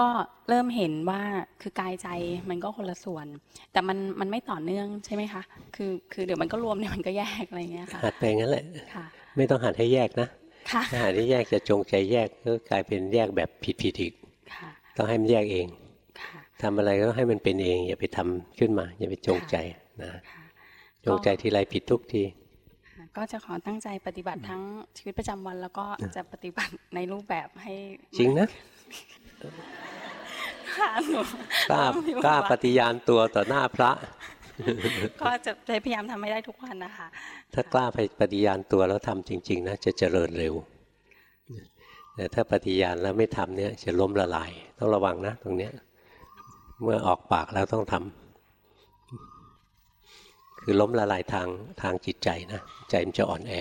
ก็เริ่มเห็นว่าคือกายใจมันก็คนละส่วน แต่มันมันไม่ต่อเนื่องใช่ไหมคะ คือคือเดี๋ยวมันก็รวมเนี่ยมันก็แยกอะไรเงี้ยค่ะหัดไปงั้นแหละไม่ต้องหัดให้แยกนะถ้าหัดให้แยกจะจงใจแยกก็กลายเป็นแยกแบบผิดผิดอีกต้องให้มันแยกเอง ทำอะไรก็ให้มันเป็นเอง อย่าไปทำขึ้นมา อย่าไปจงใจนะจงใจทีไรผิดทุกทีก็จะขอตั้งใจปฏิบัติทั้งชีวิตประจำวัน แล้วก็จะปฏิบัติในรูปแบบให้จริงนะกล้ากล้าปฏิญาณตัวต่อหน้าพระ ก็จะพยายามทำให้ได้ทุกวันนะคะ ถ้ากล้าไปปฏิญาณตัวแล้วทำจริง ๆนะจะเจริญเร็วแต่ถ้าปฏิญาณแล้วไม่ทำเนี่ยจะล้มละลาย ต้องระวังนะตรงเนี้ย เมื่อออกปากแล้วต้องทำคือล้มละลายทางทางจิตใจนะใจมันจะอ่อนแอ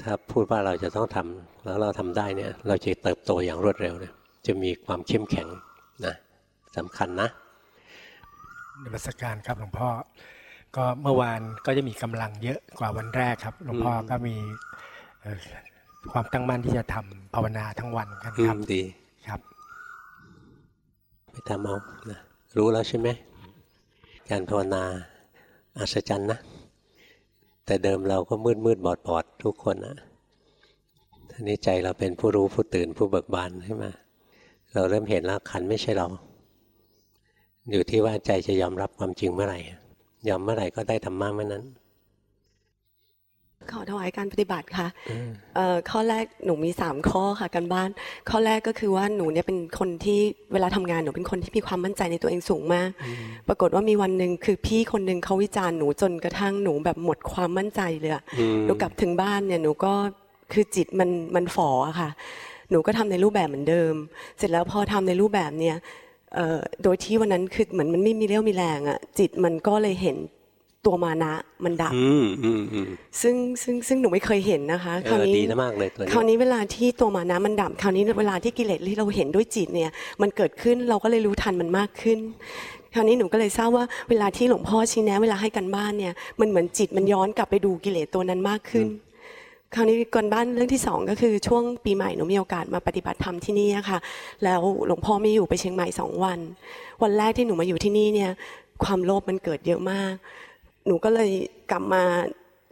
ถ้าพูดว่าเราจะต้องทำแล้วเราทำได้เนี่ยเราจะเติบโตอย่างรวดเร็วเนี่ยจะมีความเข้มแข็งนะสำคัญนะนมัสการครับหลวงพ่อ ก็เมื่อวานก็จะมีกำลังเยอะกว่าวันแรกครับหลวงพ่อก็มีความตั้งมั่นที่จะทำภาวนาทั้งวันกันครับดีครับ ไปทำเอานะรู้แล้วใช่ไหมการภาวนาอัศจรรย์นะ แต่เดิมเราก็มืดมืดบอดบอดทุกคนนะทีนี้ใจเราเป็นผู้รู้ผู้ตื่นผู้เบิกบานใช่ไหมเราเริ่มเห็นแล้วขันไม่ใช่เรา อยู่ที่ว่าใจจะยอมรับความจริงเมื่อไหร่ ยอมเมื่อไหร่ก็ได้ธรรมะเมื่อนั้น ขอถวายการปฏิบัติค่ะข้อแรกหนูมีสามข้อค่ะกันบ้าน ข้อแรกก็คือว่าหนูเนี่ยเป็นคนที่เวลาทำงานหนูเป็นคนที่มีความมั่นใจในตัวเองสูงมาก ปรากฏว่ามีวันหนึ่งคือพี่คนหนึ่งเขาวิจารณ์หนูจนกระทั่งหนูแบบหมดความมั่นใจเลยหนูกลับถึงบ้านเนี่ยหนูก็คือจิตมันมันฝ่อค่ะ หนูก็ทำในรูปแบบเหมือนเดิม เสร็จแล้วพอทำในรูปแบบเนี่ยเอ่อโดยที่วันนั้นคือเหมือนมันไม่มีเรี่ยวมีแรงอะจิตมันก็เลยเห็น ตัวมานะมันดับอืมอืมอืมซึ่งซึ่งซึ่งหนูไม่เคยเห็นนะคะเอคราวอนี้ดีนะมากเลยตัวคราวนี้นี้เวลาที่ตัวมานะมันดับ คราวนี้เวลาที่กิเลสที่เราเห็นด้วยจิตเนี่ย มันเกิดขึ้นเราก็เลยรู้ทันมันมากขึ้น คราวนี้หนูก็เลยทราบว่าเวลาที่หลวงพ่อชี้แนะเวลาให้กันบ้านเนี่ย มันเหมือนจิตมันย้อนกลับไปดูกิเลสตัวนั้นมากขึ้น คราวนี้กันบ้านเรื่องที่สองก็คือช่วงปีใหม่หนูมีโอกาสมาปฏิบัติธรรมที่นี่อะค่ะ แล้วหลวงพ่อไม่อยู่ไปเชียงใหม่สองวัน วันแรกที่หนูมาอยู่ที่นี่เนี่ยความโลภมันเกิดเยอะมาก หนูก็เลยกลับมา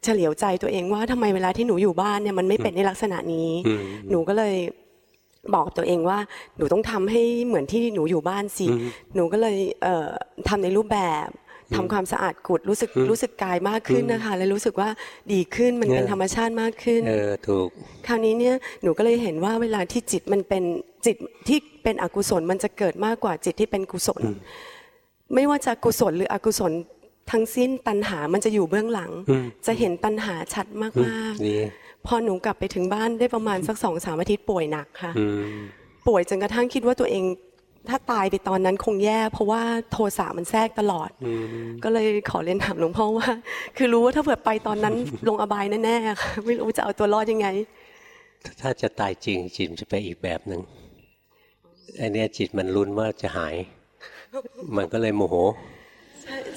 เฉลียวใจตัวเองว่าทำไมเวลาที่หนูอยู่บ้านเนี่ยมันไม่เป็นในลักษณะนี้อืมหนูก็เลยบอกกับตัวเองว่าหนูต้องทำให้เหมือนที่หนูอยู่บ้านสิอืมหนูก็เลยเอ่อทำในรูปแบบทำความสะอาดกุดรู้สึกอืมรู้สึกกายมากขึ้นนะคะและรู้สึกว่าดีขึ้นมันเป็นเนี่ยธรรมชาติมากขึ้นเออถูกคราวนี้เนี่ยหนูก็เลยเห็นว่าเวลาที่จิตมันเป็นจิตที่เป็นอกุศลมันจะเกิดมากกว่าจิตที่เป็นกุศลอืมไม่ว่าจะกุศลหรืออกุศล ทั้งสิ้นตัณหามันจะอยู่เบื้องหลังอืมจะเห็นตัณหาชัดอืมมากดีๆพอหนูกลับไปถึงบ้านได้ประมาณสักสองสามอาทิตย์ป่วยหนักค่ะอืมป่วยจนกระทั่งคิดว่าตัวเองถ้าตายไปตอนนั้นคงแย่ เพราะว่าโทสะมันแทรกตลอดอืมก็เลยขอเรียนถามหลวงพ่อว่า คือรู้ว่าถ้าเผื่อไปตอนนั้นลงอบายแน่ๆค่ะไม่รู้จะเอาตัวรอดยังไง ถ้าจะตายจริงจิตมันจะไปอีกแบบหนึ่งอันเนี้ยจิตมันลุ้นว่าจะหาย มันก็เลยโมโห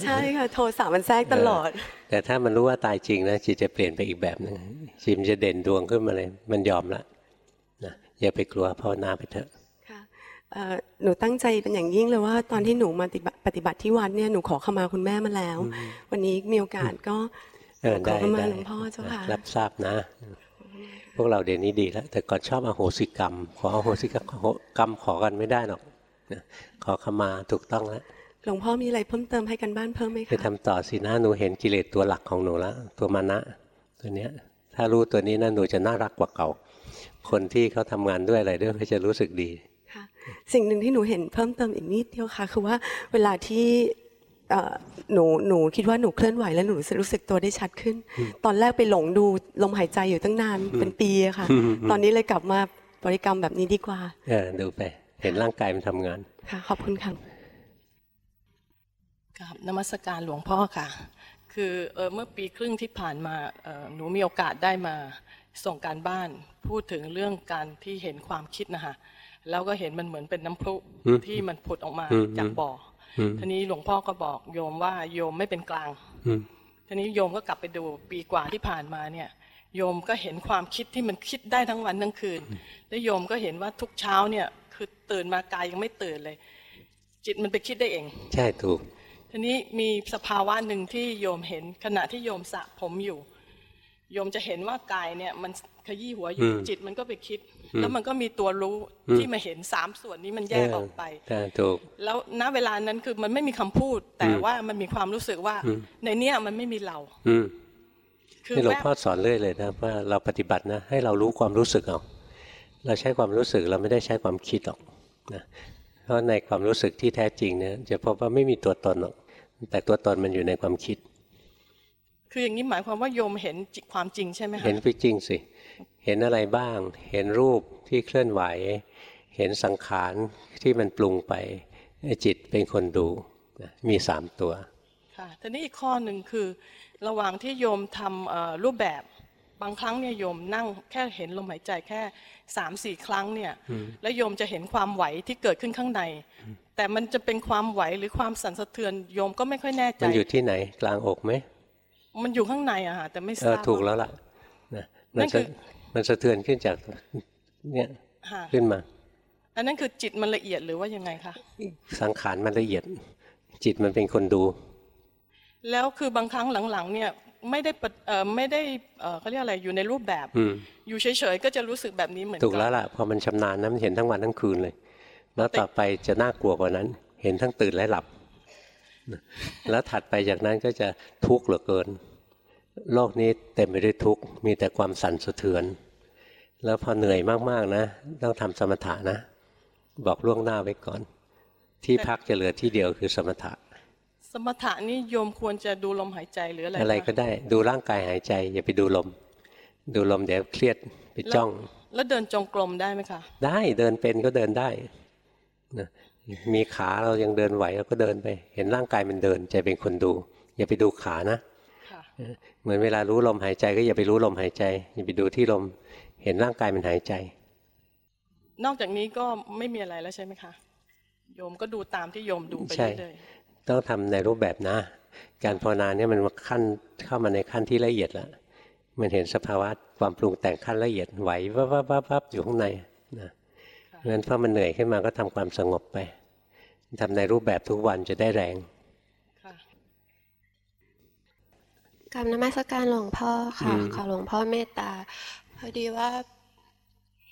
ใช่ค่ะโทสะมันแทรกตลอด แต่ถ้ามันรู้ว่าตายจริงนะจิตจะเปลี่ยนไปอีกแบบหนึ่งจิตมันจะเด่นดวงขึ้นมาเลย มันยอมละนะอย่าไปกลัวภาวนาไปเถอะค่ะเอ่อหนูตั้งใจเป็นอย่างยิ่งเลยว่าตอนที่หนูมาปฏิบัติปฏิบัติที่วัดเนี่ยหนูขอขมาคุณแม่มาแล้ว วันนี้มีโอกาสก็เออขอได้ขมาได้หลวงพ่อเจ้าค่ะรับทราบนะ พวกเราเดี๋ยวนี้ดีแล้วแต่ก่อนชอบอโหสิกรรม ขออโหสิกรรมกรรมขอกันไม่ได้หรอกนะขอขมาถูกต้องแล้ว หลวงพ่อมีอะไรเพิ่มเติมให้กันบ้านเพิ่มไหมไปคะทำต่อสินะหนูเห็นกิเลสตัวหลักของหนูแล้วตัวมานะตัวเนี้ย ถ้ารู้ตัวนี้นะหนูจะน่ารักกว่าเก่า คนที่เขาทำงานด้วยอะไรด้วยเขาจะรู้สึกดีค่ะสิ่งหนึ่งที่หนูเห็นเพิ่มเติมอีกนิดเดียวค่ะ คือว่าเวลาที่เอ่อหนูหนูคิดว่าหนูเคลื่อนไหวแล้วหนูรู้สึกรู้สึกตัวได้ชัดขึ้น ตอนแรกไปหลงดูลมหายใจอยู่ตั้งนานเป็นปีอะค่ะอืมตอนนี้เลยกลับมาบริกรรมแบบนี้ดีกว่าเออดูไป เห็นร่างกายมันทำงานค่ะขอบคุณค่ะ ครับนมัสการหลวงพ่อค่ะ คือเออเมื่อปีครึ่งที่ผ่านมาเอ่อหนูมีโอกาสได้มาส่งการบ้าน พูดถึงเรื่องการที่เห็นความคิดนะคะแล้วก็เห็นมันเหมือนเป็นน้ำพุอืมที่มันผุดออกมาอืมจากบ่ออืมทีนี้หลวงพ่อก็บอกโยมว่าโยมไม่เป็นกลางอืมทีนี้โยมก็กลับไปดูปีกว่าที่ผ่านมาเนี่ย โยมก็เห็นความคิดที่มันคิดได้ทั้งวันทั้งคืน แล้วโยมก็เห็นว่าทุกเช้าเนี่ย คือตื่นมากายยังไม่ตื่นเลย จิตมันไปคิดได้เอง ใช่ถูก ทีนี้มีสภาวะหนึ่งที่โยมเห็น ขณะที่โยมสระผมอยู่ โยมจะเห็นว่ากายเนี่ย มันขยี้หัวอยู่อืมจิตมันก็ไปคิดอืมแล้วมันก็มีตัวรู้อืมที่มาเห็นสามส่วนนี้มันแยกออกไปใช่ถูกแล้วณเวลานั้นคือมันไม่มีคำพูด แต่อืมว่ามันมีความรู้สึกว่าอืมในเนี้ยมันไม่มีเรา อืมคือนี่หลวงแวบพ่อสอนเรื่อยเลยนะว่าเราปฏิบัตินะให้เรารู้ความรู้สึกเอาเราใช้ความรู้สึกเราไม่ได้ใช้ความคิดหรอกนะเพ ราะในความรู้สึกที่แท้จริงเนี่ยจะพบว่าไม่มีตัวตนหรอกแต่ตัวตนมันอยู่ในความคิด คืออย่างนี้หมายความว่าโยมเห็นจิความจริงใช่ไหมคะเห็นไปจริงสิเห็นอะไรบ้าง เห็นรูปที่เคลื่อนไหว เห็นสังขารที่มันปรุงไปไอ้จิตเป็นคนดูนะมีสามตัวค่ะทีนี้อีกข้อหนึ่งคือ ระหว่างที่โยมทำเอ่อรูปแบบ บางครั้งเนี่ยโยมนั่งแค่เห็นลมหายใจแค่สามสี่ครั้งเนี่ยแล้วโยมจะเห็นความไหวที่เกิดขึ้นข้างใน แต่มันจะเป็นความไหวหรือความสั่นสะเทือนโยมก็ไม่ค่อยแน่ใจมันอยู่ที่ไหนกลางอกไหมมันอยู่ข้างในอะค่ะแต่ไม่ทเออราบถูกแล้วล่ะนะมันั่นนคืสะอมันสะเทือนขึ้นจากเนี่ยค่ะขึ้นมา อันนั้นคือจิตมันละเอียดหรือว่ายังไงคะสังขารมันละเอียด จิตมันเป็นคนดู แล้วคือบางครั้งหลังๆเนี่ย ไม่ได้ปะเอ่อไม่ได้เอ่อเขาเรียกอะไรอยู่ในรูปแบบอืมอยู่เฉยๆก็จะรู้สึกแบบนี้เหมือนถูกกัแล้วล่ะพอมันชำนาญนะมันเห็นทั้งวันทั้งคืนเลย แล้วต่อไปจะน่ากลัวกว่านั้น เห็นทั้งตื่นและหลับนะแล้วถัดไปจากนั้นก็จะทุกข์เหลือเกิน โลกนี้เต็มไปด้วยทุกข์มีแต่ความสั่นสะเทือน แล้วพอเหนื่อยมากๆนะ ต้องทำสมถะนะ บอกล่วงหน้าไว้ก่อน ที่พักจะเหลือที่เดียวคือสมถะ สมถะนี่โยมควรจะดูลมหายใจหรืออะไรอะไรคก็ได้ดูร่างกายหายใจ อย่าไปดูลม ดูลมเดี๋ยวเครียดไปจ้อง แล้วเดินจงกรมได้ไหมคะ ได้เดินเป็นก็เดินได้นะมีขาเรายังเดินไหวเราก็เดินไป เห็นร่างกายมันเดินใจเป็นคนดู อย่าไปดูขานะค่ะเหมือนเวลารู้ลมหายใจก็อย่าไปรู้ลมหายใจ อย่าไปดูที่ลม เห็นร่างกายมันหายใจ นอกจากนี้ก็ไม่มีอะไรแล้วใช่ไหมคะโยมก็ดูตามที่โยมดูไปใช่เรื่อย ต้องทำในรูปแบบนะ การภาวนาเนี่ยมันขั้นเข้ามาในขั้นที่ละเอียดแล้วมันเห็นสภาวะความปรุงแต่งขั้นละเอียดไหววับวับวับวับอยู่ข้างในนะเพราะฉะนั้นพอมันเหนื่อยขึ้นมาก็ทำความสงบไปทำในรูปแบบทุกวันจะได้แรงๆค่ะกรรมนมัสการหลวงพ่อค่ะอืมขอหลวงพ่อเมตตาพอดีว่า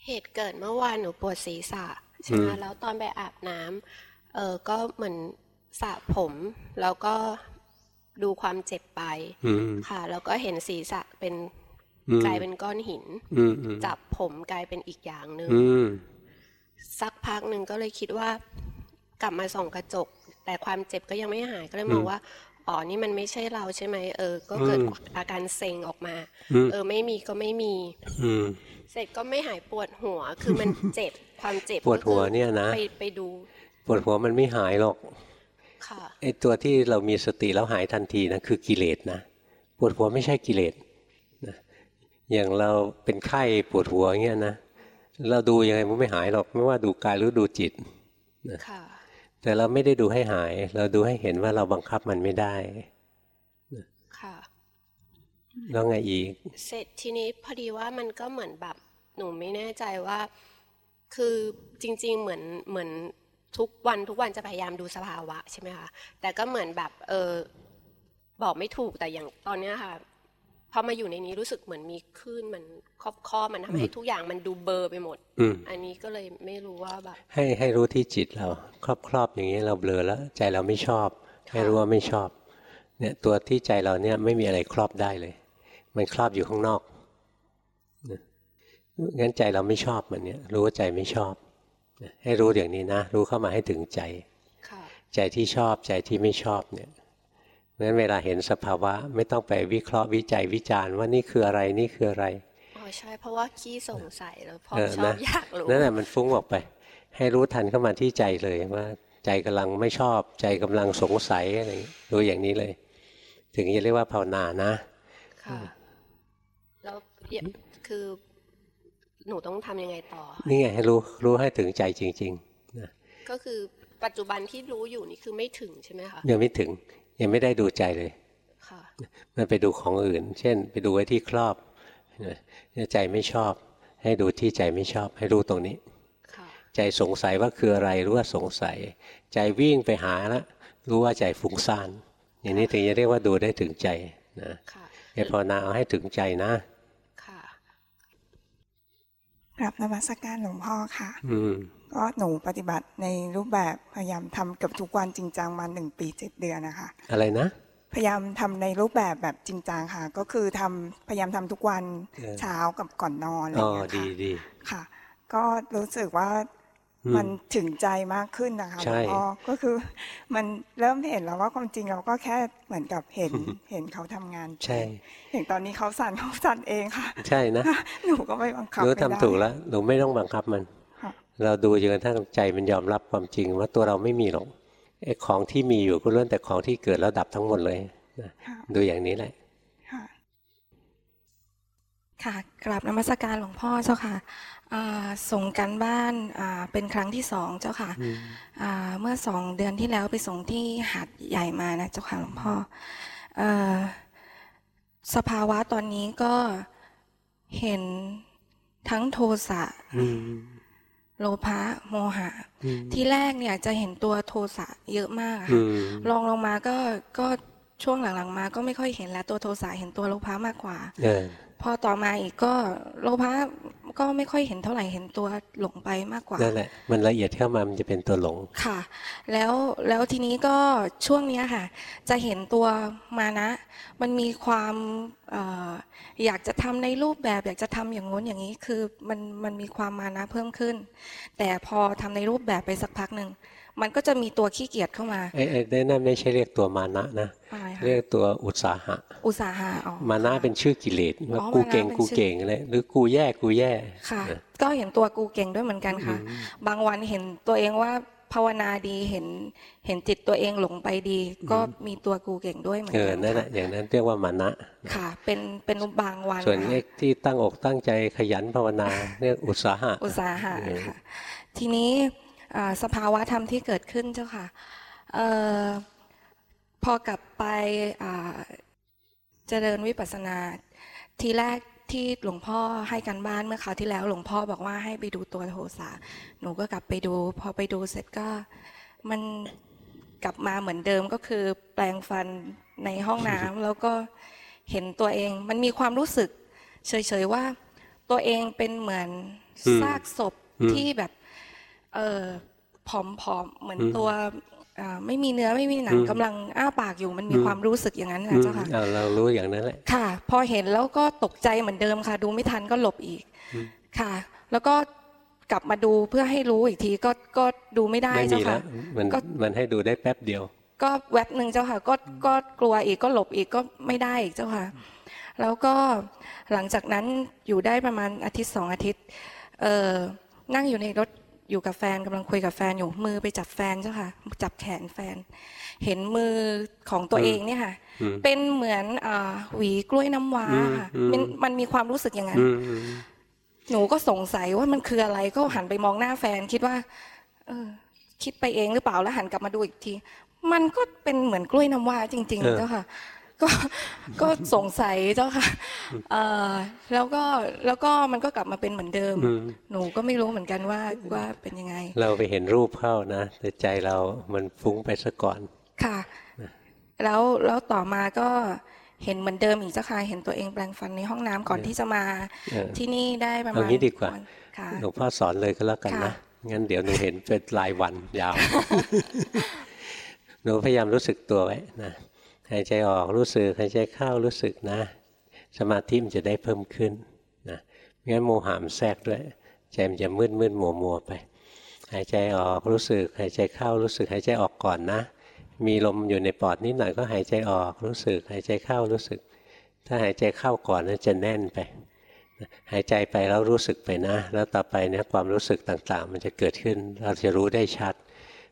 เหตุเกิดเมื่อวานหนูปวดศีรษะใช่ไหมแล้วตอนไปอาบน้ำเออก็เหมือน สระผม แล้วก็ดูความเจ็บไปอืมค่ะ แล้วก็เห็นศีรษะเป็นอืมกลายเป็นก้อนหินอืมอืมจับผมกลายเป็นอีกอย่างหนึ่งอืมสักพักหนึ่งก็เลยคิดว่ากลับมาส่องกระจก แต่ความเจ็บก็ยังไม่หายก็เลยมองว่าอ๋อนี่มันไม่ใช่เราใช่ไหมเออ ก็เกิดอาการเซ็งออกมาอืมเออไม่มีก็ไม่มีอืมเสร็จก็ไม่หายปวดหัวคือมันเจ็บความเจ็บปวดหัวเนี่ยนะไปไปดู ปวดหัวมันไม่หายหรอกค่ะ ไอ้ตัวที่เรามีสติแล้วหายทันทีนะคือกิเลสนะปวดหัวไม่ใช่กิเลสนะอย่างเราเป็นไข้ปวดหัวอย่างเงี้ยนะเราดูยังไงมันไม่หายหรอกไม่ว่าดูกายหรือดูจิตค่ะแต่เราไม่ได้ดูให้หาย เราดูให้เห็นว่าเราบังคับมันไม่ได้ค่ะแล้วไงอีก เสร็จทีนี้พอดีว่ามันก็เหมือนแบบหนูไม่แน่ใจว่า คือจริง ๆ เหมือนเหมือน ทุกวันทุกวันจะพยายามดูสภาวะใช่ไหมคะแต่ก็เหมือนแบบเออบอกไม่ถูกแต่อย่างตอนเนี้ยค่ะพอมาอยู่ในนี้รู้สึกเหมือนมีคลื่นมันครอบครอบมันทำให้ทุกอย่างมันดูเบลอร์ไปหมดอืมอันนี้ก็เลยไม่รู้ว่าแบบให้ให้รู้ที่จิตเราครอบครอบอย่างนี้เราเบลอแล้ว ใจเราไม่ชอบ ให้รู้ว่าไม่ชอบเนี่ยตัวที่ใจเราเนี่ยไม่มีอะไรครอบได้เลย มันครอบอยู่ข้างนอกนะงั้นใจเราไม่ชอบมันเนี่ย รู้ว่าใจไม่ชอบนะ ให้รู้อย่างนี้นะ รู้เข้ามาให้ถึงใจค่ะใจที่ชอบใจที่ไม่ชอบเนี่ยงั้นเวลาเห็นสภาวะไม่ต้องไปวิเคราะห์วิจัยวิจารณ์ว่านี่คืออะไรนี่คืออะไรอ๋อใช่เพราะว่าขี้สงสัยแล้วพอเออชอบนะอยากรู้นั่นแหละมันฟุ้งออกไป ให้รู้ทันเข้ามาที่ใจเลยว่าใจกำลังไม่ชอบ ใจกำลังสงสัยอะไรอย่างนี้รู้อย่างนี้เลย ถึงจะเรียกว่าภาวนานะค่ะแล้วอย่าคือ หนูต้องทำยังไงต่อ นี่ไงให้รู้รู้ให้ถึงใจจริงๆนะก็คือปัจจุบันที่รู้อยู่นี่คือไม่ถึงใช่ไหมคะยังไม่ถึงยังไม่ได้ดูใจเลยค่ะมันไปดูของอื่น เช่น ไปดูไว้ที่ครอบเนี่ยใจไม่ชอบ ให้ดูที่ใจไม่ชอบ ให้รู้ตรงนี้ค่ะใจสงสัยว่าคืออะไรรู้ว่าสงสัย ใจวิ่งไปหาแล้วรู้ว่าใจฟุ้งซ่านอย่างนี้ถึงจะเรียกว่าดูได้ถึงใจนะค่ะให้ภาวนาเอาให้ถึงใจนะค่ะ กรับนมัสการหลวงพ่อค่ะอืมก็หนูปฏิบัติในรูปแบบพยายามทำเกับทุกวันจริงจังมาหนึ่งปีเจ็ดเดือนนะคะ อะไรนะ พยายามทำในรูปแบบแบบจริงจังค่ะ ก็คือทำพยายามทำทุกวันเออเช้ากับก่อนนอนอะไรอ๋ออย่างเงี้ยดีค่ะดีค่ะ ก็รู้สึกว่าอื มมันถึงใจมากขึ้นนะคะหใช่ลวงพ่อก็คือมันเริ่มเห็นแล้วว่าความจริงเราก็แค่เหมือนกับเห็นเห็นเขาทำงานใช่อย่างตอนนี้เขาสั่นเขาสั่นเองค่ะ ใช่นะหนูก็ไม่บังคับรู้ไม่ทำได้ถูกแล้วหนูไม่ต้องบังคับมันค่ะเราดูจนกระทั่งใจมันยอมรับความจริงว่าตัวเราไม่มีหรอกไอ้ของที่มีอยู่ก็ล้วนแต่ของที่เกิดแล้วดับทั้งหมดเลยนะค่ะดูอย่างนี้แหละค่ะค่ะกราบนมัสการหลวงพ่อเจ้าค่ะอ่า ส่งกันบ้านอ่าเป็นครั้งที่สองเจ้าค่ะอ่าเมื่อสองเดือนที่แล้วไปส่งที่หาดใหญ่มานะเจ้าค่ะหลวงพ่ออ่าสภาวะตอนนี้ก็เห็นทั้งโทสะอืมโลภะโมหะอืมที่แรกเนี่ยจะเห็นตัวโทสะเยอะมากอะอืค่ะมลองลงมาก็ก็ช่วงหลังๆมาก็ไม่ค่อยเห็นแล้วตัวโทสะเห็นตัวโลภะมากกว่าเออ พอต่อมาอีกก็โลภะก็ไม่ค่อยเห็นเท่าไหร่เห็นตัวหลงไปมากกว่านั่นแหละมันละเอียดเข้ามามันจะเป็นตัวหลงค่ะ แล้วแล้วทีนี้ก็ช่วงเนี้ยค่ะ จะเห็นตัวมานะ มันมีความเอ่ออยากจะทำในรูปแบบอยากจะทำอย่างง้นอย่างนี้คือมันมันมีความมานะเพิ่มขึ้น แต่พอทำในรูปแบบไปสักพักหนึ่ง มันก็จะมีตัวขี้เกียจเข้ามาไอ้ไอ้นั่นไม่ใช่เรียกตัวมานะนะอะไรคะเรียกตัวอุตสาหะ อุตสาหะอ๋อมานะเป็นชื่อกิเลสว่าอ๋อกูเก่งมานะเป็นกูชื่อเก่งเลยหรือกูแย่กูแย่ค่ะนะก็เห็นตัวกูเก่งด้วยเหมือนกันค่ะ บางวันเห็นตัวเองว่าภาวนาดีเห็นเห็นจิตตัวเองหลงไปดี ก็มีตัวกูเก่งด้วยเหมือนเออกันนั่นแหละค่ะอย่างนั้นเรียกว่ามานะ ค่ะ เป็นเป็นบางวันส่วนค่ะไอ้ที่ตั้งอกตั้งใจขยันภาวนาเรียกอุตสาหะอุตสาหะเออค่ะทีนี้อ่า สภาวะธรรมที่เกิดขึ้นเจ้าค่ะเอ่อพอกลับไปอ่าเจริญวิปัสสนา ทีแรกที่หลวงพ่อให้กันบ้านเมื่อคราวที่แล้ว หลวงพ่อบอกว่าให้ไปดูตัวโทสะหนูก็กลับไปดู พอไปดูเสร็จก็มันกลับมาเหมือนเดิมก็คือแปลงฟันในห้องน้ำแล้วก็เห็นตัวเอง มันมีความรู้สึก เฉยๆว่า ตัวเองเป็นเหมือนอืมซากศพอืมที่แบบ เออผอมๆเหมือนอืมตัวอ่าไม่มีเนื้อไม่มีหนังอืมกำลังอ้าปากอยู่มันมีอืมความรู้สึกอย่างนั้นอืนะมเจ้าค่ะเอาเรารู้อย่างนั้นแหละค่ะ พอเห็นแล้วก็ตกใจเหมือนเดิมค่ะ ดูไม่ทันก็หลบอีกอืมค่ะ แล้วก็กลับมาดูเพื่อให้รู้อีกทีก็ก็ดูไม่ได้ไม่เจ้ามีแล้ค่ะวมันก็มันให้ดูได้แป๊บเดียว ก็แวบหนึ่งเจ้าค่ะ ก็ก็กลัวอีกก็หลบอีกก็ไม่ได้อีกเจ้าค่ะ แล้วก็หลังจากนั้นอยู่ได้ประมาณอาทิตย์สองอาทิตย์ เอ่อนั่งอยู่ในรถ อยู่กับแฟนกำลังคุยกับแฟนอยู่มือไปจับแฟนเจ้าค่ะ จับแขนแฟน เห็นมือของตัวอืมเองเนี่ยค่ะอืมเป็นเหมือนอ่าหวีกล้วยน้ำว้าอืมค่ะอืมมันมันมีความรู้สึกอย่างนั้นอืมอืมหนูก็สงสัยว่ามันคืออะไรก็หันไปมองหน้าแฟนคิดว่า เออ คิดไปเองหรือเปล่าแล้วหันกลับมาดูอีกที มันก็เป็นเหมือนกล้วยน้ำว้าจริงเออๆเจ้าค่ะ ก็ก็สงสัยเจ้าค่ะเออแล้วก็แล้วก็มันก็กลับมาเป็นเหมือนเดิมอืมหนูก็ไม่รู้เหมือนกันว่าว่าเป็นยังไง เราไปเห็นรูปเข้านะแต่ใจเรามันฟุ้งไปซะก่อนค่ะ แล้วแล้วต่อมาก็เห็นเหมือนเดิมอีกเจ้าค่ะเห็นตัวเองแปลงฟันในห้องน้ำก่อนที่จะมาเออที่นี่ได้ประมาเอาณงี้ดีกว่านค่ะหลวงพ่อสอนเลยก็แล้วกันนะค่ะงั้นเดี๋ยวหนูเห็นเป็นรายวันยาวหนูพยายามรู้สึกตัวไว้นะ หายใจออกรู้สึกหายใจเข้ารู้สึกนะ สมาธิมันจะได้เพิ่มขึ้นนะไม่งั้นโมหามแทรกด้วยใจมันจะมืดมืดมัวมัวไป หายใจออกรู้สึกหายใจเข้ารู้สึกหายใจออกก่อนนะ มีลมอยู่ในปอดนิดหน่อยก็หายใจออกรู้สึก หายใจเข้ารู้สึก ถ้าหายใจเข้าก่อนนั้นจะแน่นไป หายใจไปแล้วรู้สึกไปนะ แล้วต่อไปเนี่ยความรู้สึกต่างๆ มันจะเกิดขึ้น เราจะรู้ได้ชัด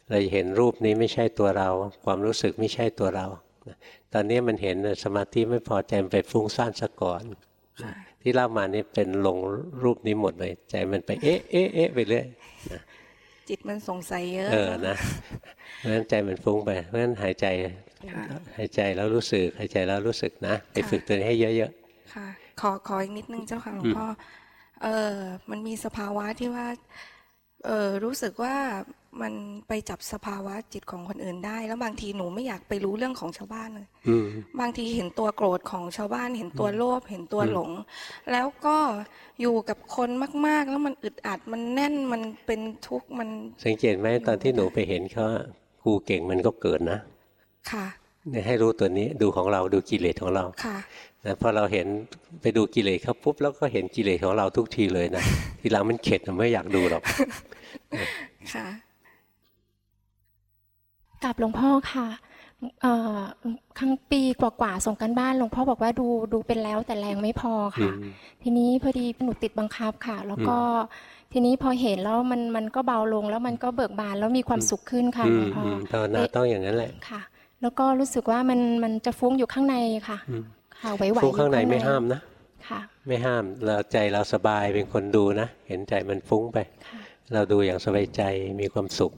เราจะเห็นรูปนี้ไม่ใช่ตัวเรา ความรู้สึกไม่ใช่ตัวเรา ตอนนี้มันเห็นสมาธิไม่พอใจมันไปฟุ้งซ่านซะก่อนที่เล่ามานี่เป็นลงรูปนี้หมดเลย ใจมันไปเอ๊ะเอ๊ะเอ๊ะไปเรื่อยจิตมันสงสัยเยอะเออนะเพราะฉะนั้นใจมันฟุ้งไปเพราะฉะนั้นหายใจค่ะหายใจแล้วรู้สึกหายใจแล้วรู้สึกนะไปฝึกตัวนี้ให้เยอะค่ะ ขอขออีกนิดนึงเจ้าค่ะหลวอืงมพ่อเออมันมีสภาวะที่ว่า เออรู้สึกว่า มันไปจับสภาวะจิตของคนอื่นได้ แล้วบางทีหนูไม่อยากไปรู้เรื่องของชาวบ้านเลยๆอืมบางทีเห็นตัวโกรธของชาวบ้าน เห็นตัวโลภเห็นตัวอืมหลง แล้วก็อยู่กับคนมาก ๆ แล้วมันอึดอัดมันแน่นมันเป็นทุกข์มันสังเกตไหมตอนที่หนูไปเห็นเขาอะกูเก่งมันก็เกิดนะ ค่ะเนี่ยให้รู้ตัวนี้ดูของเราดูกิเลสของเราค่ะนะพอเราเห็นไปดูกิเลสเขาปุ๊บแล้วก็เห็นกิเลสของเราทุกทีเลยนะทีหลังมันเข็ดไม่อยากดูหรอกค่ะ กับหลวงพ่อค่ะเอ่อครั้งปีกว่าๆส่งกันบ้านหลวงพ่อบอกว่าดูดูเป็นแล้วแต่แรงไม่พอค่ะอืมทีนี้พอดีหนูติดบังคับค่ะ แล้วก็ทีนี้พอเห็นแล้วมันมันก็เบาลงแล้วมันก็เบิกบานแล้วมีความสุขขึ้นค่ะอืหลวมงพ่ออือมภาวนาต้องอย่างนั้นแหละค่ะ แล้วก็รู้สึกว่ามันมันจะฟุ้งอยู่ข้างในค่ะอืมค่ะไหวๆฟุ้งข้างในอยู่ไม่ห้ามนะค่ะ ไม่ห้ามเราใจเราสบายเป็นคนดูนะ เห็นใจมันฟุ้งไปค่ะเราดูอย่างสบายใจมีความสุข